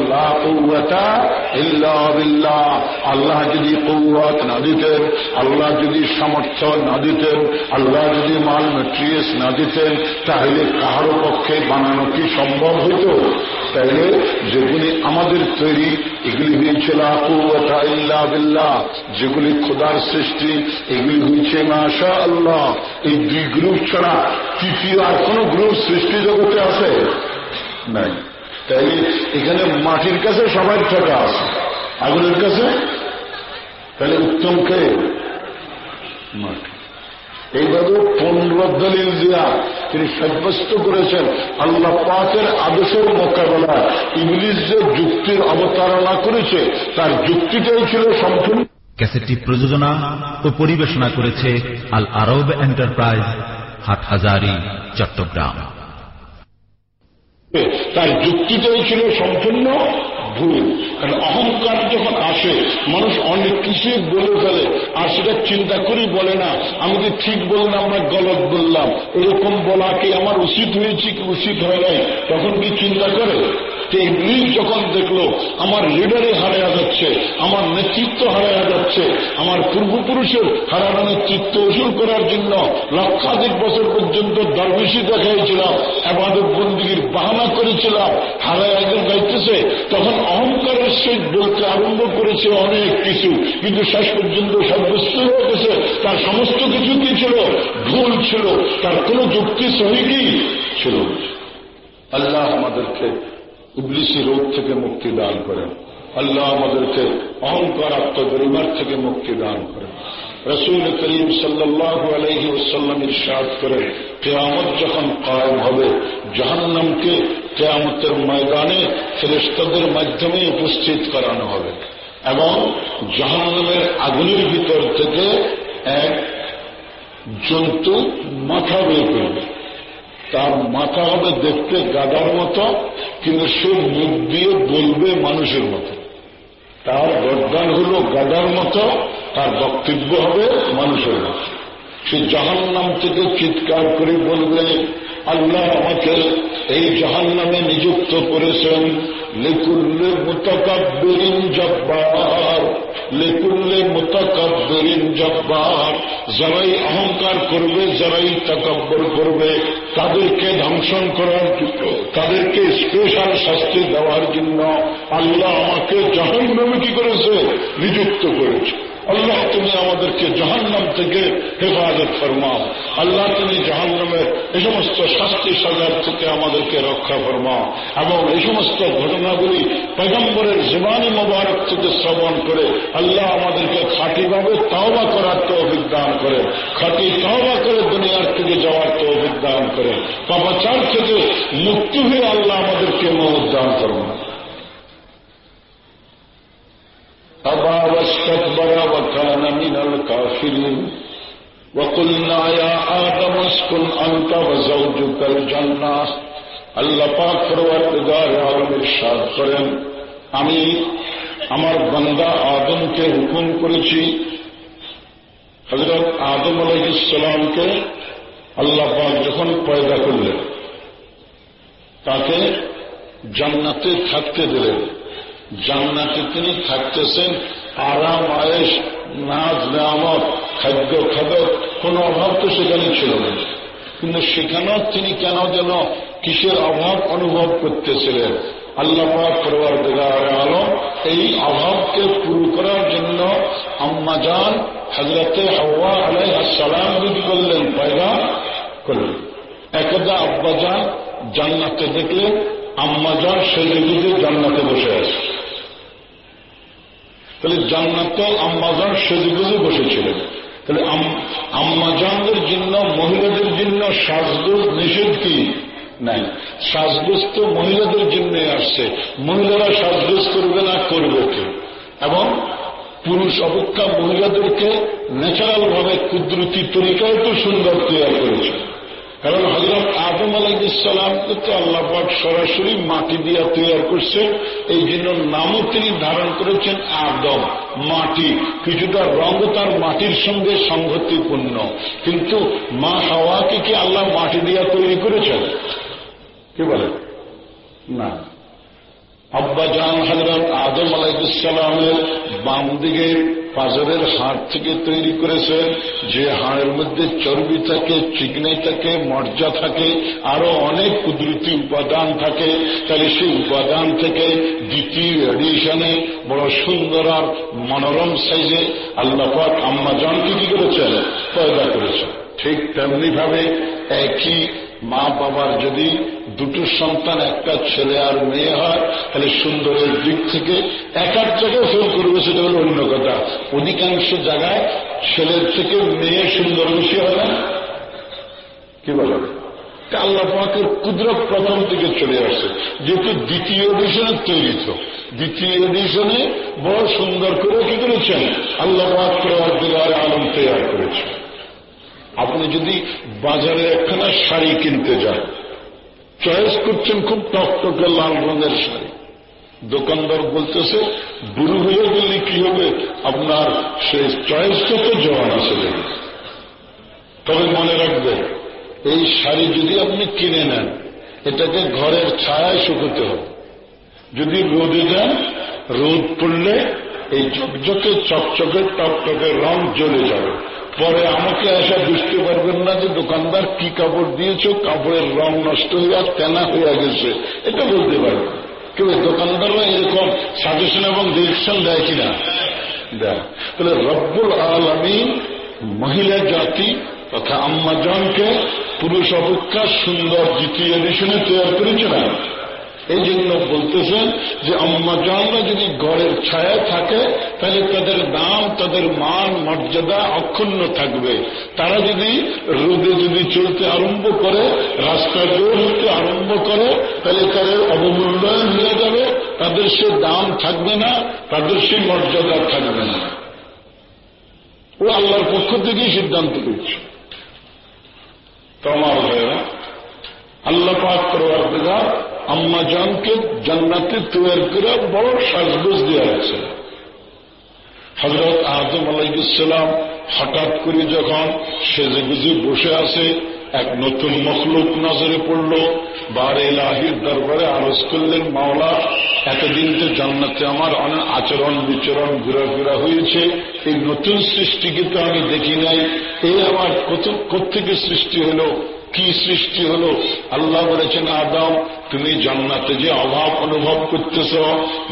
ইল্লাহ আল্লাহ যদি কৌয়াত না দিতেন, আল্লাহ যদি সামর্থ্য না দিতেন, আল্লাহ যদি মাল মেট্রিয়াস না দিতেন, তাহলে কাহারও পক্ষে বানানো কি সম্ভব হইত? তাইলে যেগুলি আমাদের তৈরি, এগুলি হয়েছে লাকুয়াতা ইল্লা যেগুলি খোদার সৃষ্টি, এগুলি হয়েছে মাশা আল্লাহ এই দুই গ্রুপ ছাড়া তৃতীয় আর কোন গ্রুপ সৃষ্টি জগতে আছে? নাই। তাই এখানে মাটির কাছে সবাই ঠকা আছে। আগুনের কাছে? তাহলে উত্তম কে? মাটি। এইভাবে পনেরো দলিল দিয়া তিনি সাব্যস্ত করেছেন, আল্লাহ পাকের আদেশের মোকাবেলা ইংলিশ যে যুক্তির অবতারণা করেছে, তার যুক্তিটাই ছিল সম্পূর্ণ ক্যাসেটটি প্রযোজনা ও পরিবেশনা করেছে আল আরব এন্টারপ্রাইজ হাটহাজারি, চট্টগ্রাম। তার যুক্তিটাই ছিল সম্পূর্ণ ভুল। কারণ অহংকার যখন আসে, মানুষ অনেক কিছুই বলে ফেলে, আর সেটা চিন্তা করেই বলে না, আমি যে ঠিক বললাম না গলত বললাম, এরকম বলা কি আমার উচিত হয়েছে কি উচিত হয় নাই, তখন কি চিন্তা করে? যে যখন দেখল, আমার লিডারে যাচ্ছে, আমার নেতৃত্ব যাচ্ছে, আমার পূর্বপুরুষের করার জন্য লক্ষাধিক বছর পর্যন্ত দরবেশি দেখাইছিলাম এবাদত বন্দীর বাহানা করেছিলাম, হারায় একজন যাইতেছে তখন অহংকারের সহিত বলতে আরম্ভ করেছে অনেক কিছু, কিন্তু শেষ পর্যন্ত সাব্যস্ত হয়ে গেছে, তার সমস্ত কিছু কি ছিল? ভুল ছিল, তার কোন যুক্তি সহিকই ছিল আল্লাহ আমাদেরকে ইবলিসি রোগ থেকে মুক্তি দান করেন। আল্লাহ আমাদেরকে অহংকার আত্মগরিমার থেকে মুক্তি দান করেন। রসুল করিম সাল্লাহ আলহি ওসাল্লাম ইরশাদ করেন, কেয়ামত যখন কায়েম হবে, জাহান্নামকে কেয়ামতের ময়দানে ফেরেস্তাদের মাধ্যমে উপস্থিত করানো হবে এবং জাহান্নামের আগুনের ভিতর থেকে এক জন্তু মাথা বের করবে তার মাথা হবে দেখতে গাদার মতো, কিন্তু সে মুখ দিয়ে বলবে মানুষের মতো। তার গরদান হল গাদার মতো, তার বক্তব্য হবে মানুষের মতো। সে জাহান নাম থেকে চিৎকার করে বলবে, আল্লাহ আমাকে এই জাহান নামে নিযুক্ত করেছেন। লেকুল্লে মোতাকাব্বেরিন জব্বার। লেকুল্লে মোতাকাব্বেরিন জব্বার, যারাই অহংকার করবে, যারাই তাকাব্বর করবে, তাদেরকে ধ্বংসন করার জন্য, তাদেরকে স্পেশাল শাস্তি দেওয়ার জন্য আল্লাহ আমাকে জাহান নামে কি করেছে? নিযুক্ত করেছে। আল্লাহ তুমি আমাদেরকে জাহান্নাম থেকে হেফাজত ফরমাও। আল্লাহ তুমি জাহান্নামের এই সমস্ত শাস্তি সাজার থেকে আমাদেরকে রক্ষা ফরমাও। এবং এই সমস্ত ঘটনাগুলি পয়গম্বরের জীবানী মোবারক থেকে শ্রবণ করে আল্লাহ আমাদেরকে খাঁটিভাবে তাওবা করার তো অভিজ্ঞান করে খাঁটি তাওবা করে দুনিয়ার থেকে যাওয়ার তো অভিজ্ঞান করে পাপাচার থেকে মুক্তি হয়ে আল্লাহ আমাদেরকে মহোদ্দান করবেন أبى واستكبر وكان من الكافرين وقلنا يا آدم اسكن أنت وزوجك الجنة আল্লাহ পাক পরবর্তীকার আলম ইরশাদ করেন আমি আমার বান্দা আদমকে হুকুম করেছি হজরত আদম আলহিসামকে আল্লাহ পাক যখন পয়দা করলেন তাকে জান্নাতে থাকতে দিলেন জান্নাতে তিনি থাকতেছেন, আরাম আয়েস নাচ নামত খাদ্য খাদক কোন অভাব তো সেখানে ছিল না। কিন্তু সেখানেও তিনি কেন যেন কিসের অভাব অনুভব করতেছিলেন? আল্লাহ করবার দেগার আলম এই অভাবকে পুরো করার জন্য আম্মাজান হজরতে হাওয়া আলাই সালাম যদি করলেন পয়দা করলেন। একদা আব্বাজান জান্নাতে দেখলেন আম্মাজান সেজে গুজে জান্নাতে বসে আছে। তাহলে জান্নাতে আম্মাজান সেজগুজে বসেছিলেন তাহলে আম্মাজানদের জন্য, মহিলাদের জন্য সাজগোজ নিষেধ কি? নাই। সাজগোজ তো মহিলাদের জন্য আসছে। মহিলারা সাজগোজ করবে না, করবে কে? এবং পুরুষ অপেক্ষা মহিলাদেরকে ন্যাচারাল ভাবে কুদরতি তরিকায় তো সুন্দর তৈরি করেছে। কারণ হজরত আদম আলাইসালামকে তো আল্লাহ সরাসরি মাটি দিয়া তৈরি করছে, এই জন্য নামও তিনি ধারণ করেছেন আদম। মাটি, কিছুটা রঙ তার মাটির সঙ্গে সংহতিপূর্ণ কিন্তু মা হাওয়াকে কি আল্লাহ মাটি দিয়া তৈরি করেছেন? কি বলে? না। আব্বা জান হজরত আদম আলাইসালামের বাম দিকে পাজরের হাড় থেকে তৈরি করেছেন যে হাড়ের মধ্যে চর্বি থাকে চিকনাই থাকে মর্যা থাকে, আরও অনেক কুদরতি উপাদান থাকে। তাহলে সেই উপাদান থেকে দ্বিতীয় এডিশনে বড় সুন্দর আর মনোরম সাইজে আল্লাপাক আম্মা জনকে কি করেছেন? পয়দা করেছেন। ঠিক তেমনি ভাবে একই মা বাবার যদি দুটো সন্তান, একটা ছেলে আর মেয়ে হয়, তাহলে সুন্দরের দিক থেকে এক এক জায়গায় ফেল করবে, সেটা হলো অন্য কথা। অধিকাংশ জায়গায় ছেলের থেকে মেয়ে সুন্দর বেশি হয় না। কি বলে? আল্লাহ পাকের কুদরত প্রথম থেকে চলে আসছে যেহেতু দ্বিতীয় এডিশনে তৈরি তো। দ্বিতীয় এডিশনে বড় সুন্দর করে কি করেছেন? আল্লাহ পাক আলম তৈরি করেছেন। আপনি যদি বাজারে একখানা শাড়ি কিনতে যান, চয়েস করছেন খুব টকটকে লাল রঙের শাড়ি। দোকানদার বলতেছে, বুড়ো হয়ে গেলে কি হবে? আপনার সেই চয়েসটা তো জওয়ান চলে তবে মনে রাখবে, এই শাড়ি যদি আপনি কিনে নেন, এটাকে ঘরের ছায়ায় শুকোতে হবে। যদি রোদে যান, রোদ পড়লে এই ঝকঝকে, চকচকে, টকটকে রং জ্বলে যাবে। পরে আমাকে আসা বুঝতে পারবেন না যে দোকানদার কি কাপড় দিয়েছ, কাপড়ের রং নষ্ট হয়ে আর তেনা হয়ে গেছে। এটা বলতে পারবে। কেউ দোকানদাররা এরকম সাজেশন এবং ডিরেকশন দেয় কিনা? দেয়। তাহলে রব্বুল আলমী মহিলা জাতি তথা আম্মাজনকে পুরুষ অপেক্ষা সুন্দর দ্বিতীয় এডিশনে তৈরি করেছে না এই জন্য বলতেছেন যে আম্মাজানরা যদি গড়ের ছায়া থাকে, তাহলে তাদের দাম, তাদের মান, মর্যাদা অক্ষুণ্ণ থাকবে। তারা যদি রোদে যদি চলতে আরম্ভ করে রাস্তা জোর আরম্ভ করে, তাহলে তাদের অবমূল্যায়ন হয়ে যাবে। তাদের সে দাম থাকবে না, তাদের সে মর্যাদা থাকবে না। ও আল্লাহর পক্ষ থেকেই সিদ্ধান্ত করছে তোমার ভাইরা আল্লাহ পাক করবার আম্মা জানকে জান্নাতে তৈরি করে বড় সাজগোজ দেওয়া আছে হজরত আদম আলাইসালাম হঠাৎ করে যখন সেজে গুজে বসে আছে, এক নতুন মখলুক নজরে পড়ল। বারে লাহির দরবারে আরজ করলেন, মাওলা, এতদিন যে জান্নাতে আমার অনেক আচরণ বিচরণ ঘোরাফেরা হয়েছে। এই নতুন সৃষ্টিকে তো আমি দেখি নাই। এই আমার কোথেকে সৃষ্টি হলো? কি সৃষ্টি হল? আল্লাহ বলেছেন, আদম তুমি জান্নাতে যে অভাব অনুভব করতেছ,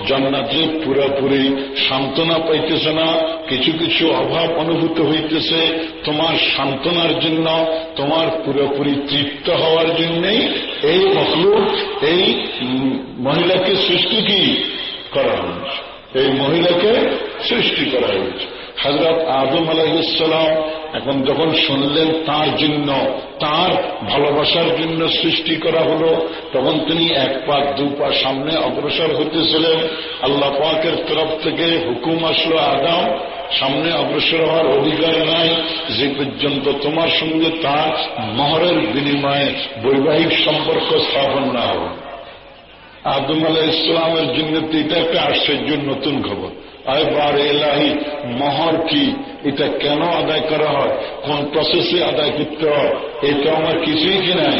জান্নাতে পুরোপুরি সান্ত্বনা পাইতেছ না, কিছু কিছু অভাব অনুভূত হইতেছে, তোমার সান্ত্বনার জন্য, তোমার পুরোপুরি তৃপ্ত হওয়ার জন্যই এই মখলুক, এই মহিলাকে সৃষ্টি কি? করা হয়েছে। এই মহিলাকে সৃষ্টি করা হয়েছে। হজরত আদম আলাইসালাম এখন যখন শুনলেন তার জন্য, তার ভালোবাসার জন্য সৃষ্টি করা হলো, তখন তিনি এক পা, দু পা সামনে অগ্রসর হতেছিলেন আল্লাহ পাকের তরফ থেকে হুকুম আসলো, আদাম, সামনে অগ্রসর হওয়ার অধিকার নাই। যে পর্যন্ত তোমার সঙ্গে তার মহরের বিনিময়ে বৈবাহিক সম্পর্ক স্থাপন না হবে। আদম আলাহ ইসলামের জন্য এটা একটা আশ্চর্য নতুন খবর। আয় বার এলাহি, মহর কি? এটা কেন আদায় করা হয়? কোন প্রসেসে আদায় করতে হয়? এটা আমার কিছুই কি নাই?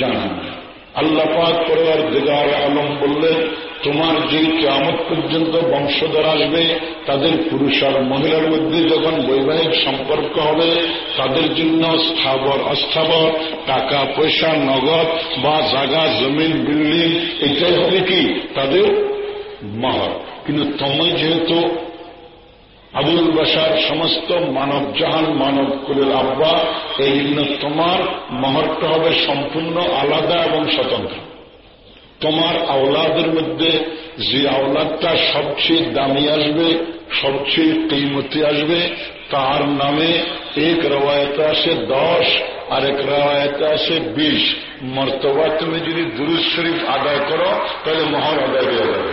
জানা আল্লাহ পাক পরিবার দিগার আলম বললেন, তোমার যে কেমত পর্যন্ত বংশধর আসবে, তাদের পুরুষ আর মহিলার মধ্যে যখন বৈবাহিক সম্পর্ক হবে, তাদের জন্য স্থাবর, অস্থাবর, টাকা, পয়সা, নগদ বা জাগা, জমিন, বিল্ডিং, এটাই হবে কি? তাদের মহর। কিন্তু তুমি যেহেতু আবুল বাসার সমস্ত মানব জাহান মানব কুলের আব্বা, এই জন্য তোমার মহরটা হবে সম্পূর্ণ আলাদা এবং স্বতন্ত্র। তোমার আওলাদের মধ্যে যে আওলাদটা সবচেয়ে দামি আসবে, সবচেয়ে কৈমতি আসবে, তার নামে এক রওয়ায়তে আসে দশ আর এক রওয়ায়তে আসে বিশ। মর্তবা তুমি যদি দুরুজ শরীফ আদায় করো, তাহলে মহর আদায় দেওয়া যাবে।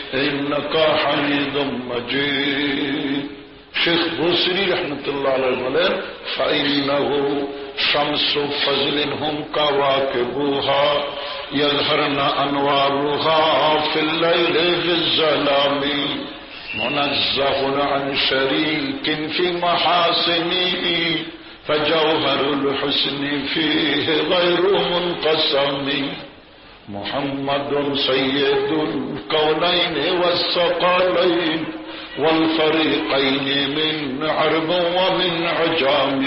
إنك حميد مجيد. شيخ بوسري رحمة الله عليه فإنه شمس فضل هم كواكبها يظهرن أنوارها في الليل في الظلام. منزه عن شريك في محاسنه فجوهر الحسن فيه غير منقسم. محمد سيد الكونين والثقلين والفريقين من عرب ومن عجام.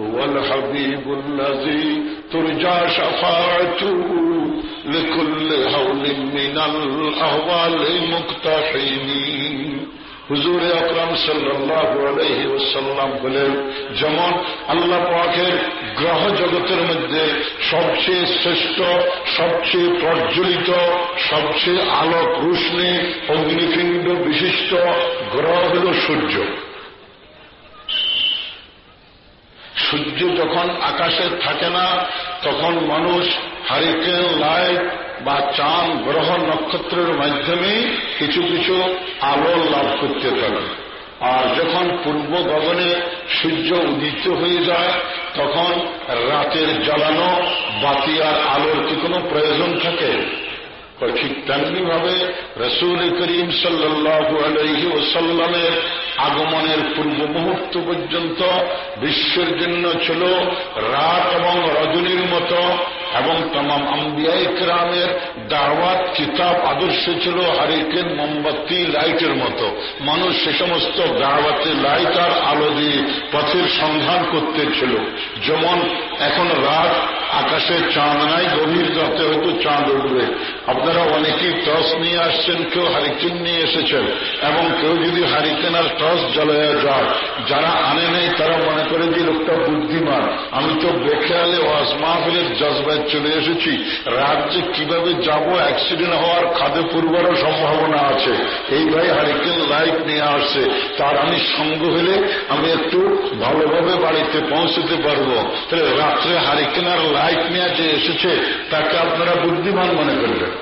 هو الحبيب الذي ترجى شفاعته لكل هول من الأهوال مقتحمين. হুজুর আকরাম সাল্লাহ ওসাল্লাম বলেন, যেমন আল্লাহ পাকের গ্রহ জগতের মধ্যে সবচেয়ে শ্রেষ্ঠ, সবচেয়ে প্রজ্বলিত, সবচেয়ে আলোক রুষ্ণী অগ্নিপিণ্ড বিশিষ্ট গ্রহ হল সূর্য। সূর্য যখন আকাশে থাকে না, তখন মানুষ হারিকেন, লাইট বা চাঁদ, গ্রহ, নক্ষত্রের মাধ্যমে কিছু কিছু আলো লাভ করতে পারে। আর যখন পূর্ব গগনে সূর্য উদিত হয়ে যায়, তখন রাতের জ্বালানো বাতি আর আলোর কি কোনো প্রয়োজন থাকে? ঠিক তেমনি ভাবে রসুল করিম সাল্লু আলহি ওসাল্লামের আগমনের পূর্ব মুহূর্ত পর্যন্ত বিশ্বের জন্য ছিল রাত এবং রজনীর মতো এবং তমাম আম্বিয়াই ক্রামের দাওয়াত, কিতাব, আদর্শ ছিল হারিকেন মোমবাতি, লাইটের মতো। মানুষ সে সমস্ত দাওয়াতে লাইট আর আলো দিয়ে পথের সন্ধান করতে ছিল। যেমন এখন রাত আকাশে চাঁদ নাই, গভীর রাতে হয়তো চাঁদ উঠবে। আপনারা অনেকেই টস নিয়ে আসছেন, কেউ হারিকেন নিয়ে এসেছেন, এবং কেউ যদি হারিকেন আর টস জ্বালাইয়া যায়, যারা আনে নেই তারা মনে করে যে লোকটা বুদ্ধিমান। আমি তো বেখেয়ালে ওয়াজ মাহফিলের জজবায় চলে এসেছি। রাজ্যে কীভাবে যাব, অ্যাক্সিডেন্ট হওয়ার খাদে পূর্বারও সম্ভাবনা আছে। এই ভাই হারিকেন লাইট নিয়ে আসছে, তার আমি সঙ্গ হলে আমি একটু ভালোভাবে বাড়িতে পৌঁছতে পারব। তাহলে রাত্রে হারিকেন আর লাইট নিয়ে যে এসেছে তাকে আপনারা বুদ্ধিমান মনে করবেন।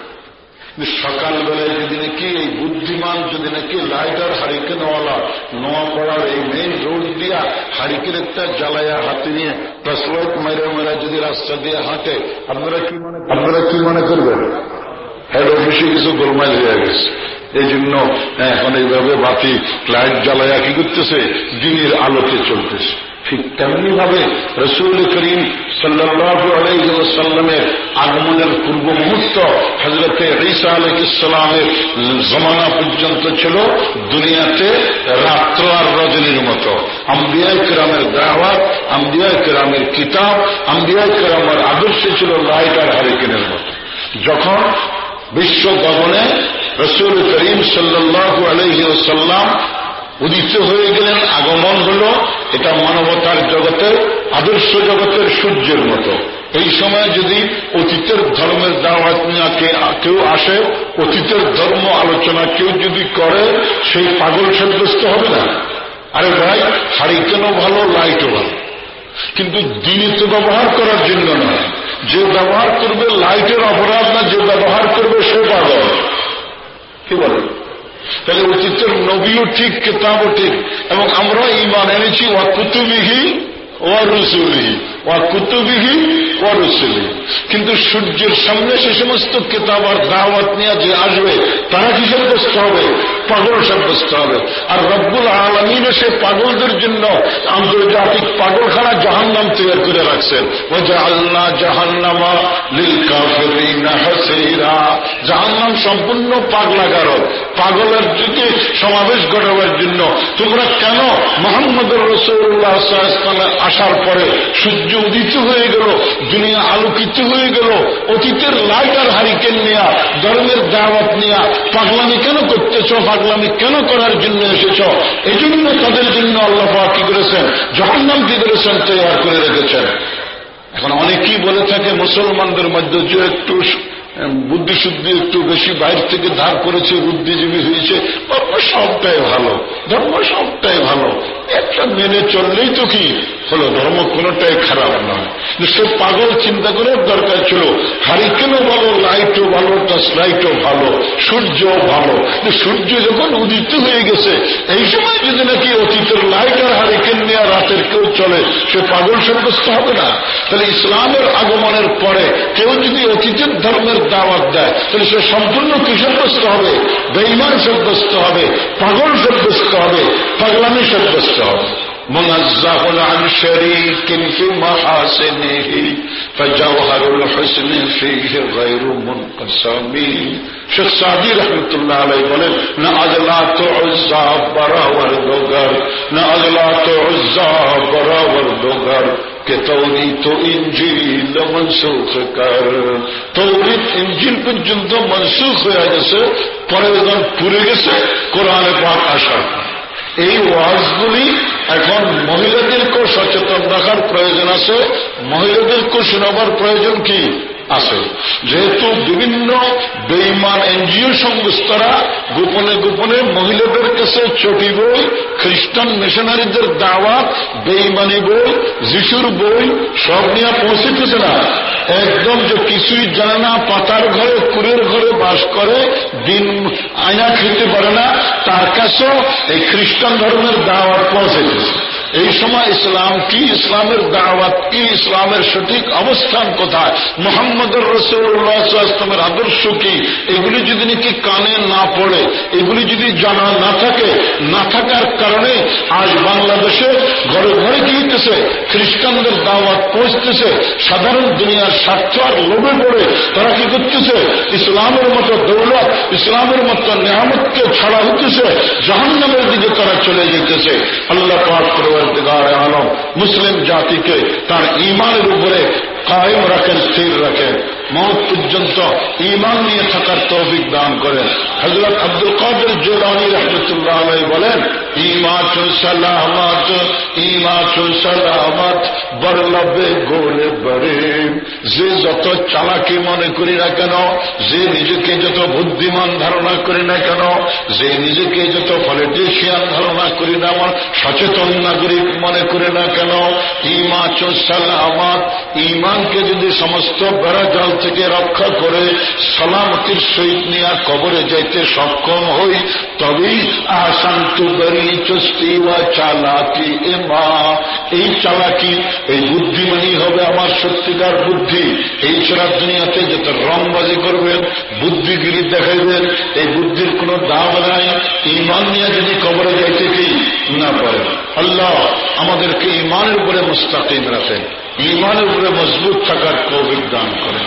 সকালবেলায় যদি নাকি এই বুদ্ধিমান যদি নাকি লাইটার হারিকেনওয়ালা নোয়া পড়ার এই মেইন রোড দিয়া হারিকেন একটা জ্বালাইয়া হাতে নিয়ে টসলাইট মেরে মেরা যদি রাস্তা দিয়ে হাঁটে আপনারা কি মনে আপনারা কি মনে করবেন? হেড অফিসে কিছু গোলমাল হয়ে গেছে। এই জন্য এখন এইভাবে বাতি লাইট জ্বালাইয়া কি করতেছে? দিনের আলোকে চলতেছে। ঠিক তেমনি ভাবে রসুল করিম সাল্লামের আগমনের পূর্ব মুহূর্ত হজরতে ঈসা আলহিসামের জমানা পর্যন্ত ছিল দুনিয়াতে রাত্র আর রজনীর মতো। আম্বিয়া কেরামের দাওয়াত, আম্বিয়া কেরামের কিতাব, আম্বিয়া কেরামের আদর্শ ছিল লাইট আর হারিকেনের মতো। যখন বিশ্ব গগনে রসুল করিম সাল্লু আলহি সাল্লাম উদিত হয়ে গেলেন, আগমন হল এটা মানবতার জগতের আদর্শ জগতের সূর্যের মতো। এই সময় যদি অতীতের ধর্মের দাওয়াত নিয়ে কেউ আসে, অতীতের ধর্ম আলোচনা কেউ যদি করে, সেই পাগল সাব্যস্ত হবে না? আরে ভাই হারিকেনও ভালো, লাইটও ভালো? কিন্তু দিনে তো ব্যবহার করার জন্য নয়। যে ব্যবহার করবে, লাইটের অপরাধ না, যে ব্যবহার করবে, সে পাগল। কি বলে? তাহলে অতীতের নবীও ঠিক কেতাবও ঠিক। এবং আমরা ইমান এনেছি ওয়া কুতুবিহি ওয়া রসুলিহি। ওয়া কুতুবিহি ওয়া রসুলি কিন্তু সূর্যের সামনে সে সমস্ত কেতাব আর দাওয়াত নিয়ে যে আসবে, তারা কি সাব্যস্ত হবে, পাগল সাব্যস্ত হবে। আর রব্বুল আলমিনে সে পাগলদের জন্য আন্তর্জাতিক পাগলখানা জাহান্নাম তৈরি করে রাখছেন ও জাহান্না জাহান্নামা লিল কাফিরিনা হাসিরা। জাহান্নাম সম্পূর্ণ পাগলাগারক পাগলের দিকে সমাবেশ ঘটাবার জন্য তোমরা কেন মোহাম্মদ রসুল্লাহ আসার পরে সূর্য উদিত হয়ে গেল, দুনিয়া আলোকিত হয়ে গেল, অতীতের লাইট আর হারিকেন নেয়া, ধর্মের দাওয়াত নেয়া, পাগলামি কেন করতেছ, পাগলামি কেন করার জন্য এসেছ? এই জন্য তাদের জন্য আল্লাহ কি করেছেন? জাহান্নাম কি করেছেন? তৈরি করে রেখেছেন। এখন অনেকেই বলে থাকে, মুসলমানদের মধ্যে যে একটু বুদ্ধিশুদ্ধি একটু বেশি বাইরে থেকে ধার করেছে, বুদ্ধিজীবী হয়েছে, ধর্ম সবটাই ভালো, ধর্ম সবটাই ভালো। একটা মেনে চললেই তো কি? হলো ধর্ম কোনটাই খারাপ নয়। সে পাগল চিন্তা করার দরকার ছিল। হারিকেনও ভালো, লাইটও ভালো টাচ লাইটও ভালো, সূর্যও ভালো। সূর্য যখন উদিত হয়ে গেছে, এই সময় যদি নাকি অতীতের লাইট আর হারিকেন নিয়ে রাতের কেউ চলে, সে পাগল সাব্যস্ত হবে না। তাহলে ইসলামের আগমনের পরে কেউ যদি অতীতের ধর্মের দাওয়াত দেয়, তাহলে সে সম্পূর্ণ কি সাব্যস্ত হবে? বেইমান সাব্যস্ত হবে, পাগল সাব্যস্ত হবে, পাগলামি সাব্যস্ত نفسه منزه عن شريك في محاسنه فجوهر الحسن فيه غير منقسم. شيخ سعدي رحمة الله عليه قال نہ لا تعزى برا وردوغر گر نہ تعزى برا وردوغر كتوني تو إنجيل منسوخ كر توني إنجيل پہ جلد منسوخ يا جسر قرآن پاک اشر کر۔ এই ওয়াজগুলি এখন মহিলাদেরকেও সচেতন রাখার প্রয়োজন আছে। মহিলাদেরকেও শোনাবার প্রয়োজন কি? আছে। যেহেতু বিভিন্ন বেইমান এনজিও সংস্থারা গোপনে গোপনে মহিলাদের কাছে চটি বই, খ্রিস্টান মিশনারিদের দাওয়াত বেইমানি বই, যিশুর বই, সব নিয়ে পৌঁছেছে না একদম যে কিছুই জানে না, পাতার ঘরে কুরের ঘরে বাস করে, দিন আয়না খেতে পারে না, তার কাছেও এই খ্রিস্টান ধর্মের দাওয়াত পৌঁছেছে। এই সময় ইসলাম কি? ইসলামের দাওয়াত কি? ইসলামের সঠিক অবস্থান কোথায়? মোহাম্মদুর রসুল্লাহামের আদর্শ কি? এগুলি যদি নাকি কানে না পড়ে, এগুলি যদি জানা না থাকে, না থাকার কারণে আজ বাংলাদেশে ঘরে ঘরে গিয়েছে খ্রিস্টানদের দাওয়াত পৌঁছতেছে, সাধারণ দুনিয়ার স্বার্থ আর লোভে পড়ে তারা কি করতেছে? ইসলামের মতো দৌলত, ইসলামের মতো নেহামতকে ছাড়া হতেছে জাহান্নামের দিকে তারা চলে যেতেছে আল্লাহ পাক পরবর্তীকার আলম মুসলিম জাতিকে তার ইমানের উপরে কায়েম রাখেন, স্থির রাখেন। মত পর্যন্ত ইমান নিয়ে থাকার তৌফিক দান করেন। হজরত আব্দুল কাদের জোলানি রহমতুল্লাহ আলাই বলেন ইমাচুল সালামত ইমাচুল সালামত, বরলবে গোলে বরে। যে যত চালাকি মনে করি না কেন, যে নিজেকে যত বুদ্ধিমান ধারণা করি না কেন, যে নিজেকে যত পলিটিশিয়ান ধারণা করি না, আমার সচেতন নাগরিক মনে করে না কেন? ইমাচুল সালামত ইমানকে যদি সমস্ত বেড়া জল থেকে রক্ষা করে সালামতির সহিত নিয়ে কবরে যাইতে সক্ষম হই, তবেই আশান্তু বেরি চস্তি বা চালাকি এ মা এই চালাকি, এই বুদ্ধিমানই হবে আমার সত্যিকার বুদ্ধি। এই ছাড়া দুনিয়াতে যত রংবাজি করবেন, বুদ্ধিগিরি দেখাইবেন, এই বুদ্ধির কোনো দাম নাই। ইমান নিয়ে যদি কবরে যাইতে কি? না পারে আল্লাহ আমাদেরকে ইমানের উপরে মুস্তাকিম রাখেন, ইমানের উপরে মজবুত থাকার কৌভিক দান করেন।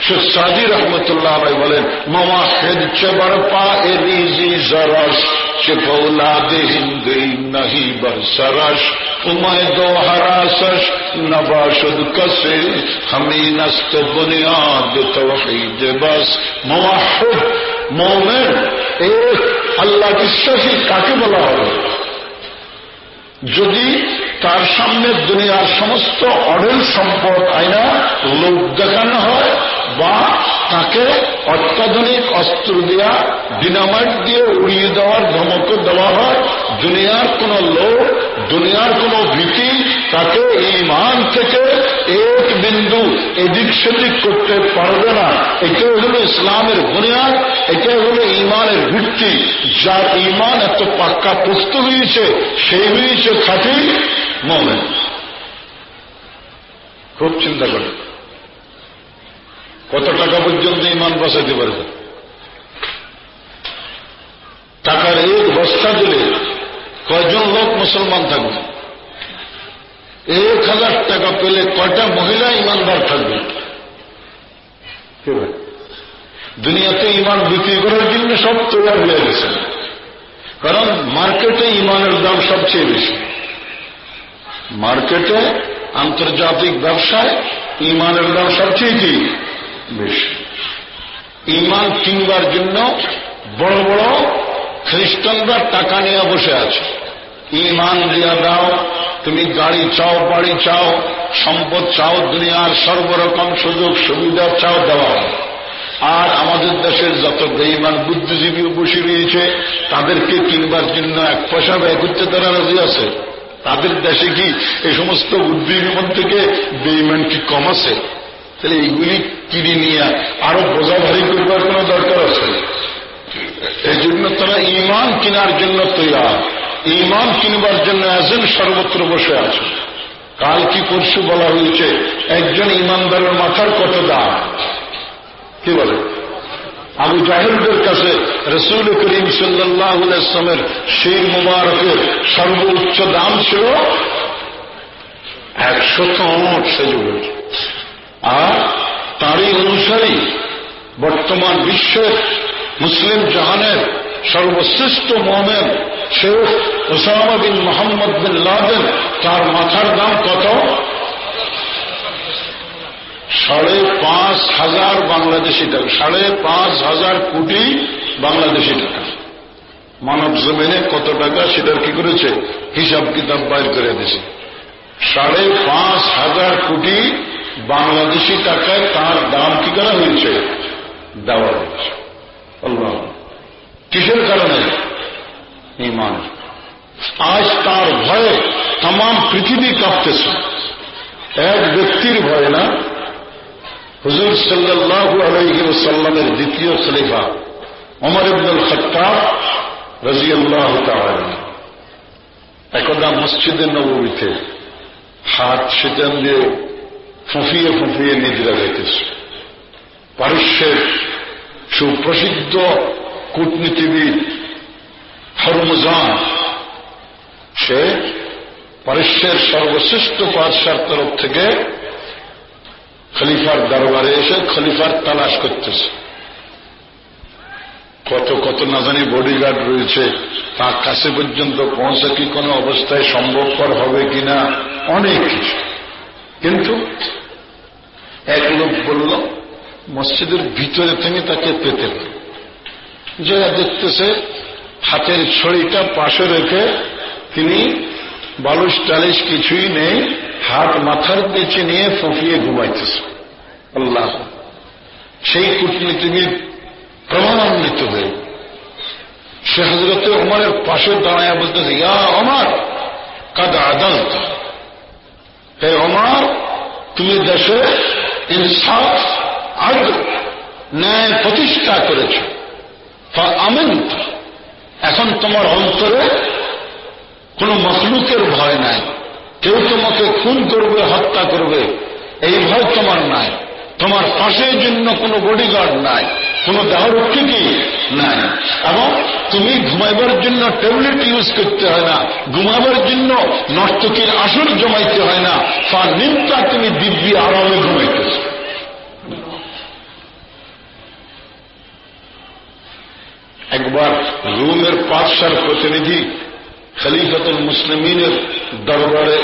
শেখ সাদি রহমতুল্লাহ ভাই বলেন, মামা হেদ চেবার পা এ জরস চে পৌলাদে হিন্দি নাহি বরসরস উমায় দো হরাসস নবাসুদ কসে, হমি নস্ত বুনিয়াদ তৌহিদ বাস। মওয়াহিদ মোমেন এক আল্লাহ বিশ্বাসী কাকে বলা হবে? যদি তার সামনে দুনিয়ার সমস্ত অডেল সম্পদ আইনা লোক দেখানো হয় বা তাকে অত্যাধুনিক অস্ত্র দেওয়া ডিনামাইট দিয়ে উড়িয়ে দেওয়ার ধমক দেওয়া হয়, দুনিয়ার কোন লোক দুনিয়ার কোন ভীতি তাকে ইমান থেকে এক বিন্দু এদিক সেদিক করতে পারবে না। এটাই হল ইসলামের বুনিয়াদ, এটাই হল ইমানের ভিত্তি। যার ইমান এত পাক্কা পুস্ত হয়েছে, সেই হয়েছে খাঁটি মোমেন। খুব চিন্তা করে। কত টাকা পর্যন্ত ইমান বসাইতে পারবে? টাকার এক বস্তা দিলে কয়জন লোক মুসলমান থাকবে? এক হাজার টাকা পেলে কয়টা মহিলা ইমানদার থাকবে? দুনিয়াতে ইমান বিক্রি করার জন্য সব তৈরি হয়ে গেছে। কারণ মার্কেটে ইমানের দাম সবচেয়ে বেশি। মার্কেটে আন্তর্জাতিক ব্যবসায় ইমানের দাম সবচেয়ে কি? বেশি। ইমান কিনবার জন্য বড় বড় খ্রিস্টানরা টাকা নিয়ে বসে আছে। ইমান দিয়া দাও তুমি গাড়ি চাও, বাড়ি চাও, সম্পদ চাও, দুনিয়ার সর্বরকম সুযোগ, সুবিধা চাও, দেওয়া আর আমাদের দেশের যত বেইমান বুদ্ধিজীবী বসে রয়েছে, তাদেরকে কিনবার জন্য এক পয়সা ব্যয় করতে তারা রাজি আছে। তাদের দেশে কি এই সমস্ত বুদ্ধিজীবন থেকে বেইমান কি কম আছে? তাহলে এইগুলি কিনে নিয়ে আরও বোঝা ভারী করবার কোন দরকার আছে? এই জন্য তারা ইমান কেনার জন্য তৈয়ার। ইমান কিনবার জন্য আছেন সর্বত্র বসে আছে। কাল কি পরশু বলা হয়েছে, একজন ইমানদারের মাথার কত দাম কি বলে? আবু জাহেদদের কাছে রসুল করিম সাল্লামের শির মুবারকের সর্বোচ্চ দাম ছিল একশত সেজুরের আর তারই অনুসারী বর্তমান বিশ্বের মুসলিম জাহানের সর্বশ্রেষ্ঠ মোহামেন Sheikh Osama bin Mohammed bin Laden, তার মাথার দাম কত? সাড়ে পাঁচ হাজার বাংলাদেশি টাকা। সাড়ে পাঁচ হাজার কোটি বাংলাদেশি টাকা। মানব জমিনে কত টাকা সেটার কি করেছে? হিসাব কিতাব বাইর করে দিয়েছে। সাড়ে পাঁচ হাজার কোটি বাংলাদেশি টাকায় তার দাম কি করা হয়েছে? দেওয়া হয়েছে। কিসের কারণে? ইমান আজ তার ভয়ে তাম পৃথিবী কাঁপতেছে এক ব্যক্তির ভয় না হুজুর সাল্লাহু আলহিসাল্লামের দ্বিতীয় খলিফা অমর ইবনুল খত্তাব রাজিয়াল্লাহ একদা মসজিদের নবমীতে হাত সেটান দিয়ে ফুঁফিয়ে ফুঁফিয়ে নিজেরা রেখেছে পারস্যের সুপ্রসিদ্ধ কূটনীতিবিদ হরমজান। সে পারস্যের সর্বশ্রেষ্ঠ পাদশার তরফ থেকে খলিফার দরবারে এসে খলিফার তালাশ করতেছে। কত কত না জানি বডিগার্ড রয়েছে, তার কাছে পর্যন্ত পৌঁছা কি কোনো অবস্থায় সম্ভবপর হবে কিনা, অনেক কিছু। কিন্তু এক লোক বলল, মসজিদের ভিতরে থেকে তাকে পেতে পারে। যে দেখতেছে হাতের ছড়িটা পাশে রেখে তিনি বালুশ টালিশ কিছুই নেই, হাত মাথার পেছে নিয়ে ফুঁফিয়ে ঘুমাইতেছে। আল্লাহ। সেই কূটনীতিবিদ প্রমাণান্বিত হয়ে সে হজরতে অমরের পাশে দাঁড়ায় বলতেছে, ইয়া অমর কাদা আদালত। হে অমর তুমি দেশে ইনসাফ আগ ন্যায় প্রতিষ্ঠা করেছ। আমেন এখন তোমার অন্তরে কোন মখলুকের ভয় নাই। কেউ তোমাকে খুন করবে, হত্যা করবে, এই ভয় তোমার নাই। তোমার পাশের জন্য কোনো বডিগার্ড নাই, কোনো দেহরক্ষী নাই। এবং তুমি ঘুমাইবার জন্য ট্যাবলেট ইউজ করতে হয় না ঘুমাবার জন্য নর্তকীর আসর জমাইতে হয় না। তার নিমটা তুমি দিব্যি আরামে ঘুমাইতেছ একবার রুমের পাঁচশার প্রতিনিধি খলিফাতুল মুসলিমিনের দরবারে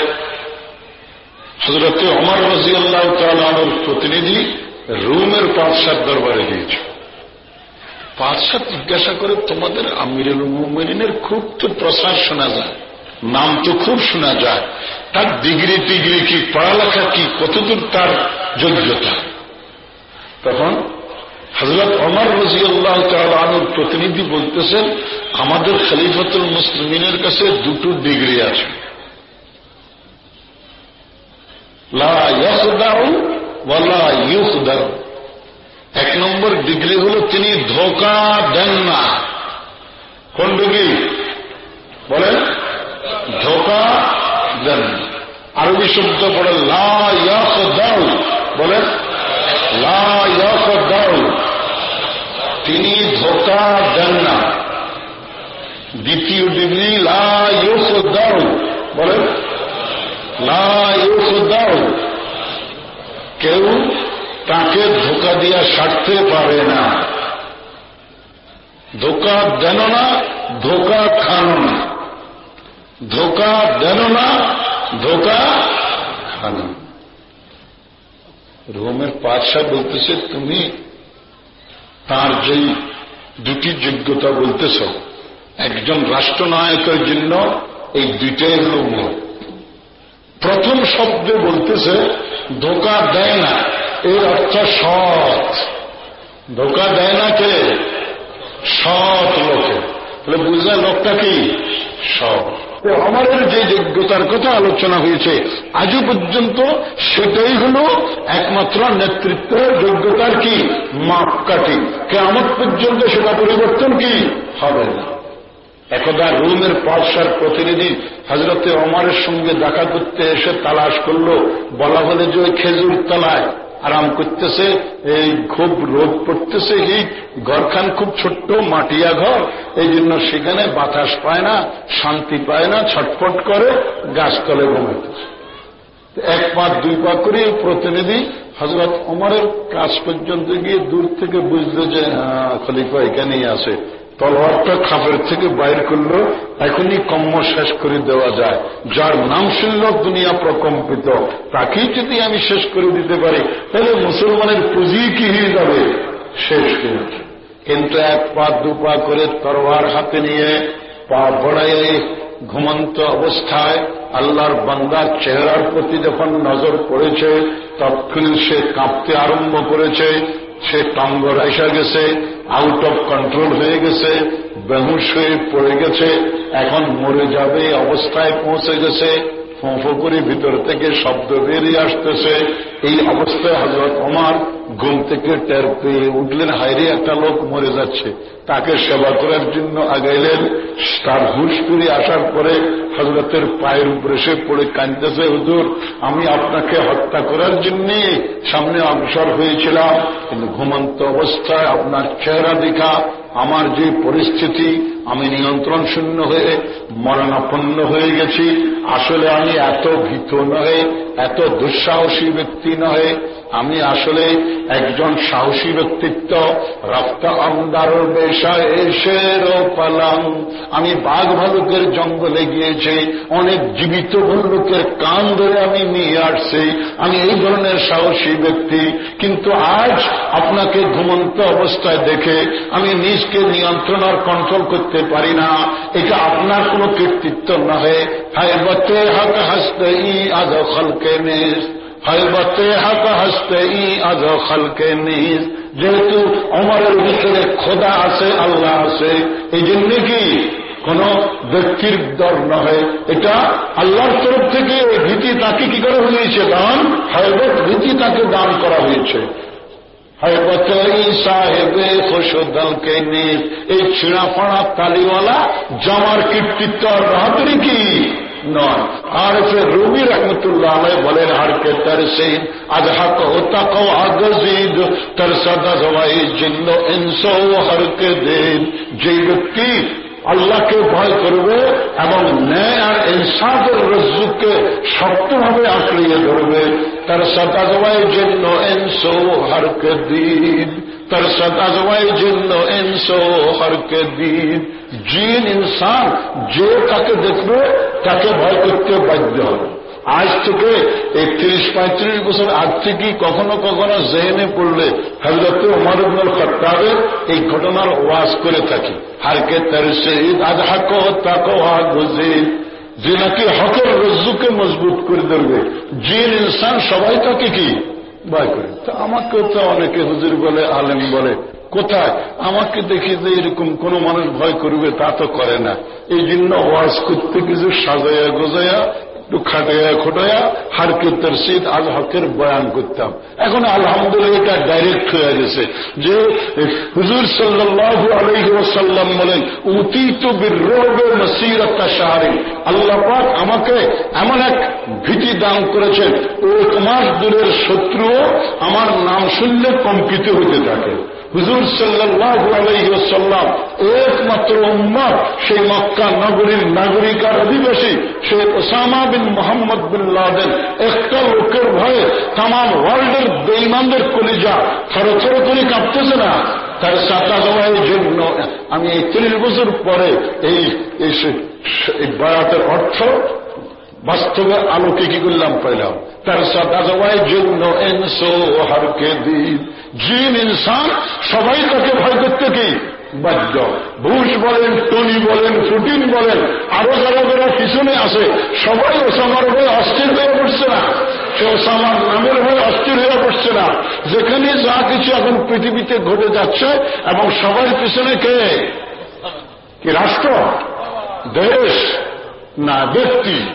হজরত অমর রাজি আল্লাহ তালানোর প্রতিনিধি রুমের পাঁচশার দরবারে গিয়েছে। পাঁচশা জিজ্ঞাসা করে, তোমাদের আমিরুল মুমিনের খুব তো প্রসার শোনা যায়, নাম তো খুব শোনা যায়, তার ডিগ্রি টিগ্রি কি, পড়ালেখা কি, কতদূর তার যোগ্যতা? তখন হজরত অমর রাজিউল্লাহ তালুর প্রতিনিধি বলতেছেন, আমাদের খলিফতুল মুসলিমিনের কাছে দুটো ডিগ্রি আছে। এক নম্বর ডিগ্রি হল তিনি ধোকা দেন না। কোন ডিগ্রি? বলেন, ধোকা দেন। আরবি শব্দ পড়ে দাও বলেন তিনি ধোকা দেন না। দ্বিতীয় ডিগ্রি লাফ দাও বলেন লাফ দাও কেউ তাকে ধোকা দিয়া সারতে পারে না। ধোকা দেন না, ধোকা খানো না। ধোকা দেন না, ধোকা খানো রোমের পাশা বলতেছে, তুমি তার যেই দুটি যোগ্যতা বলতেছ, একজন রাষ্ট্রনায়কের জন্য এই দুইটাই হল মূল। প্রথম শব্দে বলতেছে, ধোকা দেয় না, এর অর্থ সৎ। ধোকা দেয় না কে? সৎ লোকে। তাহলে বুঝলে লোকটা কি? সৎ। আমাদের যে যোগ্যতার কথা আলোচনা হয়েছে, আজও পর্যন্ত সেটাই হল একমাত্র নেতৃত্বের যোগ্যতার কি? মাপকাঠি। কেমন পর্যন্ত সেটা পরিবর্তন কি? হবে না। একদা রুমের পাশার প্রতিনিধি হজরতে অমরের সঙ্গে দেখা করতে এসে তালাশ করল, বলা হলে যে ওই খেজুর তলায়। আরাম করতেছে এই খুব রোদ পড়তেছে এই ঘরখান খুব ছোট্ট মাটিয়া ঘর। এই জন্য সেখানে বাতাস পায় না শান্তি পায় না ছটফট করে গাছতলে ঘুমাইতেছে। এক পা দুই পা করে প্রতিনিধি হজরত অমরের কাজ পর্যন্ত গিয়ে দূর থেকে বুঝলো যে হ্যাঁ, খলিফা এখানেই আছে। তলোয়ারটা খাপের থেকে বাইর করল, এখনই কম্ম শেষ করে দেওয়া যায়। যার নাম শুনল দুনিয়া প্রকম্পিত, তাকেই যদি আমি শেষ করে দিতে পারি, তাহলে মুসলমানের পুঁজি কি হয়ে যাবে? শেষ হয়ে কিন্তু এক পা, দু পা করে তরোয়ার হাতে নিয়ে পা বড়াই ঘুমন্ত অবস্থায় আল্লাহর বান্দার চেহারার প্রতি যখন নজর পড়েছে তৎক্ষণ সে কাঁপতে আরম্ভ করেছে, সে টঙ্গ এসে গেছে আউট অফ কন্ট্রোল হয়ে গেছে, বেহুশ হয়ে পড়ে গেছে, এখন মরে যাবে, অবস্থায় পৌঁছে গেছে ফোঁফো করে ভিতর থেকে শব্দ বেরিয়ে আসতেছে। এই অবস্থায় হজরত আমার ঘুম থেকে টের পেয়ে উঠলেন হাইরে একটা লোক মরে যাচ্ছে। তাকে সেবা করার জন্য আগাইলেন। তার হুশ ফিরে আসার পরে হজরতের পায়ের উপরে সে পড়ে কাঁদতেছে, হুজুর, আমি আপনাকে হত্যা করার জন্যে সামনে অগ্রসর হয়েছিলাম, কিন্তু ঘুমন্ত অবস্থায় আপনার চেহারা দেখা, আমার যে পরিস্থিতি, আমি নিয়ন্ত্রণ শূন্য হয়ে মরণাপন্ন হয়ে গেছি। আসলে আমি এত ভীত নহে এত দুঃসাহসী ব্যক্তি নহে। আমি আসলে একজন সাহসী ব্যক্তিত্ব। রক্ত আমদার বেশায় পালাম আমি বাঘ ভালুকের জঙ্গলে গিয়েছি। অনেক জীবিত ভালুকের কান ধরে আমি নিয়ে আসছি। আমি এই ধরনের সাহসী ব্যক্তি। কিন্তু আজ আপনাকে ঘুমন্ত অবস্থায় দেখে আমি নিজকে নিয়ন্ত্রণ আর কন্ট্রোল করতে পারি না। এটা আপনার কোনো কৃতিত্ব নহে। হায় বতে হক হাসতে ই আজ খলকে নিস হয়বতে হাক হাসতে ই আজ খালকে নিজ যেহেতু অমরের ভিতরে খোদা আছে আল্লাহ আছে এই জন্য কি কোন ব্যক্তির দর নহে এটা আল্লাহর তরফ থেকে ভীতি তাকে কি করা হয়েছে দান? হয়বত ভীতি তাকে দান করা হয়েছে। সাহেবে খোসদলকে নিজ এই ছিঁড়া ফাড়া তালিওয়ালা জামার কীর্তিত্ব রাহাতরি কি নয় আর সে রবি রহমতুল্লাহ আলাই বলেন হারকে তরসিন আজ হক হোতা কো আগজিদ তরসদা জবাই জিন্ন ইনসো হরকে দিন যে ব্যক্তি আল্লাহকে ভয় করবে এবং ন্যায় আর ইনসাফের রজ্জুকে শক্তভাবে আঁকড়িয়ে ধরবে। তার সদাজবাইয়ের জন্য এনসো হরকে দিন। তার সদাজবাইয়ের জন্য এনসো হরকে দিন। জিন, ইনসান, যে তাকে দেখবে, তাকে ভয় করতে বাধ্য হবে। আজ থেকে একত্রিশ পঁয়ত্রিশ বছর আগ থেকে কখনো কখনো জেহেনে পড়লে হজরত উমর ইবনুল খত্তাবের এই ঘটনার ওয়াজ করে থাকি। হারকে তার শহীদ আজ হাকো বুঝিদ যে নাকি হকের রজ্জুকে মজবুত করে ধরবে। জিন, ইনসান সবাই তাকে কি? ভয় করে। তা আমাকেও তো অনেকে হুজুর বলে, আলেম বলে, কোথায়? আমাকে দেখি যে এরকম কোন মানুষ ভয় করবে, তা তো করে না। এই জন্য ওয়াজ করতে কিছু সাজাইয়া গোজাইয়া খাটাইয়া খোটাইয়া হারকে তরসিদ আজ হকের বয়ান করতাম। এখন আলহামদুলিল্লাহ এটা ডাইরেক্ট হয়ে গেছে যে হুজুর সাল্লাহ আলহিসাল্লাম বলেন, উতীত বিরোগে নসিরতা শাহরি আল্লাহ পাক আমাকে এমন এক ভীতি দান করেছেন, ও তোমার দূরের শত্রুও আমার নাম শুনলে কম্পিত হতে থাকে। হুজুর সাল্লাহ আলহিসাল্লাম একমাত্র উম্মত সেই মক্কা নগরীর নাগরিক আর অধিবাসী সে Osama bin Mohammed bin Laden. একটা লোকের ভয়ে তাম ওয়ার্ল্ডের বেইমানদের কলিজা থরো থরো করে কাঁপতেছে না। তার সাতা জমায়ের জন্য আমি এই তিরিশ বছর পরে এই বয়াতের অর্থ বাস্তবে আলোকে কি করলাম পাইলাম? তার সাদাজওয়ায় জন্য এনসো হারকে দিন। জিন, ইনসান, সবাই তাকে ভয় করতে কি? বাদ্য বুশ বলেন, টনি বলেন ফুটিন বলেন, আরও যারা যারা পিছনে আছে, সবাই ওসামার হয়ে অস্থির হয়ে পড়ছে না। ওসামার নামের হয়ে অস্থির হয়ে পড়ছে না। যেখানে যা কিছু এখন পৃথিবীতে ঘটে যাচ্ছে, এবং সবার পিছনে কে? কি রাষ্ট্র? দেশ? না, ব্যক্তি।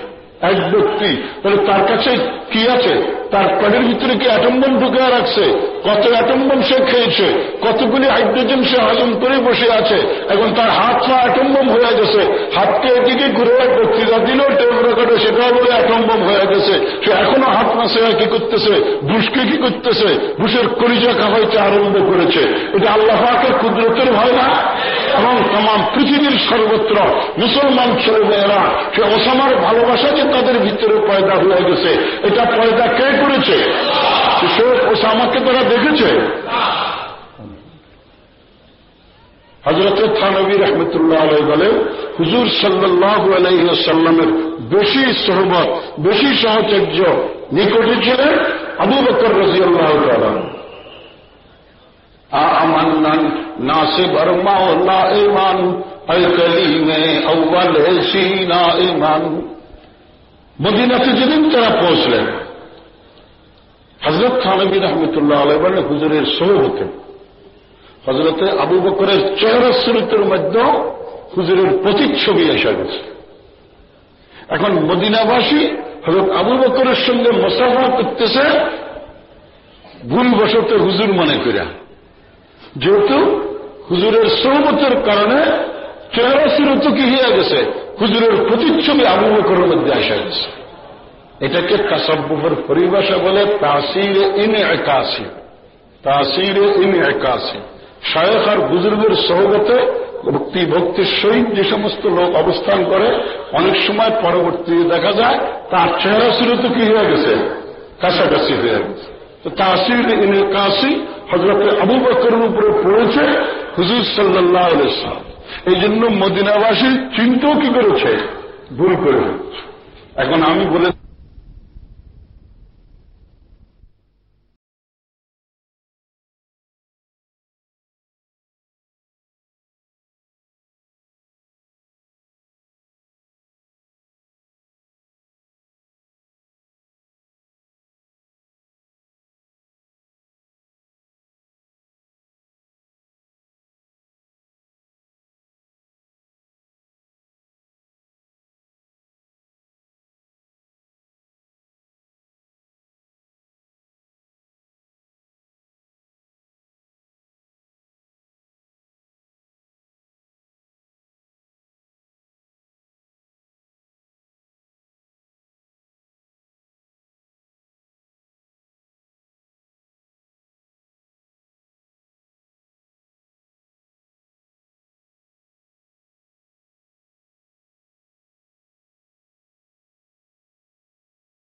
এক ব্যক্তি, তাহলে তার কাছে কি আছে? তার পেটের ভিতরে কি অ্যাটম্বম ঢুকে রাখছে? কত অ্যাটম্বম সে খেয়েছে? কতগুলি হাইড্রোজেন সে হজম করে বসে আছে? এখন তার হাত পা অ্যাটম্বম হয়ে গেছে। হাতকে এদিকে ঘুরে বক্তৃতা দিল টেপ রেকর্ডে সেটাও বলে অ্যাটম্বম হয়ে গেছে। সে এখনও হাত মাসে কি করতেছে? বুসকে কি করতেছে? বুসের করিজা খাওয়াইতে আরম্ভ করেছে। এটা আল্লাহ কুদরতের ভয় না? এবং তাম পৃথিবীর সর্বত্র মুসলমান ছেলেমেয়েরা সে ওসামার ভালোবাসা যে তাদের ভিতরে পয়দা হয়ে গেছে। এটা পয়দা কে করেছে? সে ওসামাকে তারা দেখেছে। হজরত থানবী রহমতুল্লাহ আলাই বলে হুজুর সাল্লাহ আলাইসাল্লামের বেশি সহবত বেশি সহচর্য নিকটে ছিলেন আবু বকর রাজিয়াল্লাহ তালা আর মাওলা ইমান আলকলি মে আউ্বাল সিনা ইমান মদিনাতে যেদিন তারা পৌঁছলেন হজরত থানবী রহমতুল্লাহ আলাই হুজুরের সহ হতেন হজরতে আবু বকরের চেহারা সুরতের মধ্যে হুজুরের প্রতিচ্ছবি এসে গেছে। এখন মদিনাবাসী হজরত আবু বকরের সঙ্গে মোসাফা করতেছে, ভুলবশত হুজুর মনে করিয়া। যেহেতু হুজুরের সৌমতের কারণে চেহারা সুরত কি হয়ে গেছে, হুজুরের প্রতিচ্ছবি আবু বকরের মধ্যে আসা গেছে এটাকে কাসাব্বুফের পরিভাষা বলে তাসির ইন একাশি তাসির ইন একাশি শায়ক আর বুজুর্গের সহগতে ভক্তি, ভক্তির সহিত যে সমস্ত লোক অবস্থান করে, অনেক সময় পরবর্তী দেখা যায়, তার চেহারা সুরত কি হয়ে গেছে, কাছাকাছি হয়ে গেছে। তো তাসির ইনে কাশি হজরত আবু বকরের উপরে পড়েছে হুজুর সাল্লাহ আলাইসলাম এই জন্য মদিনাবাসী চিন্তাও কি করেছে? ভুল করে এখন আমি বলে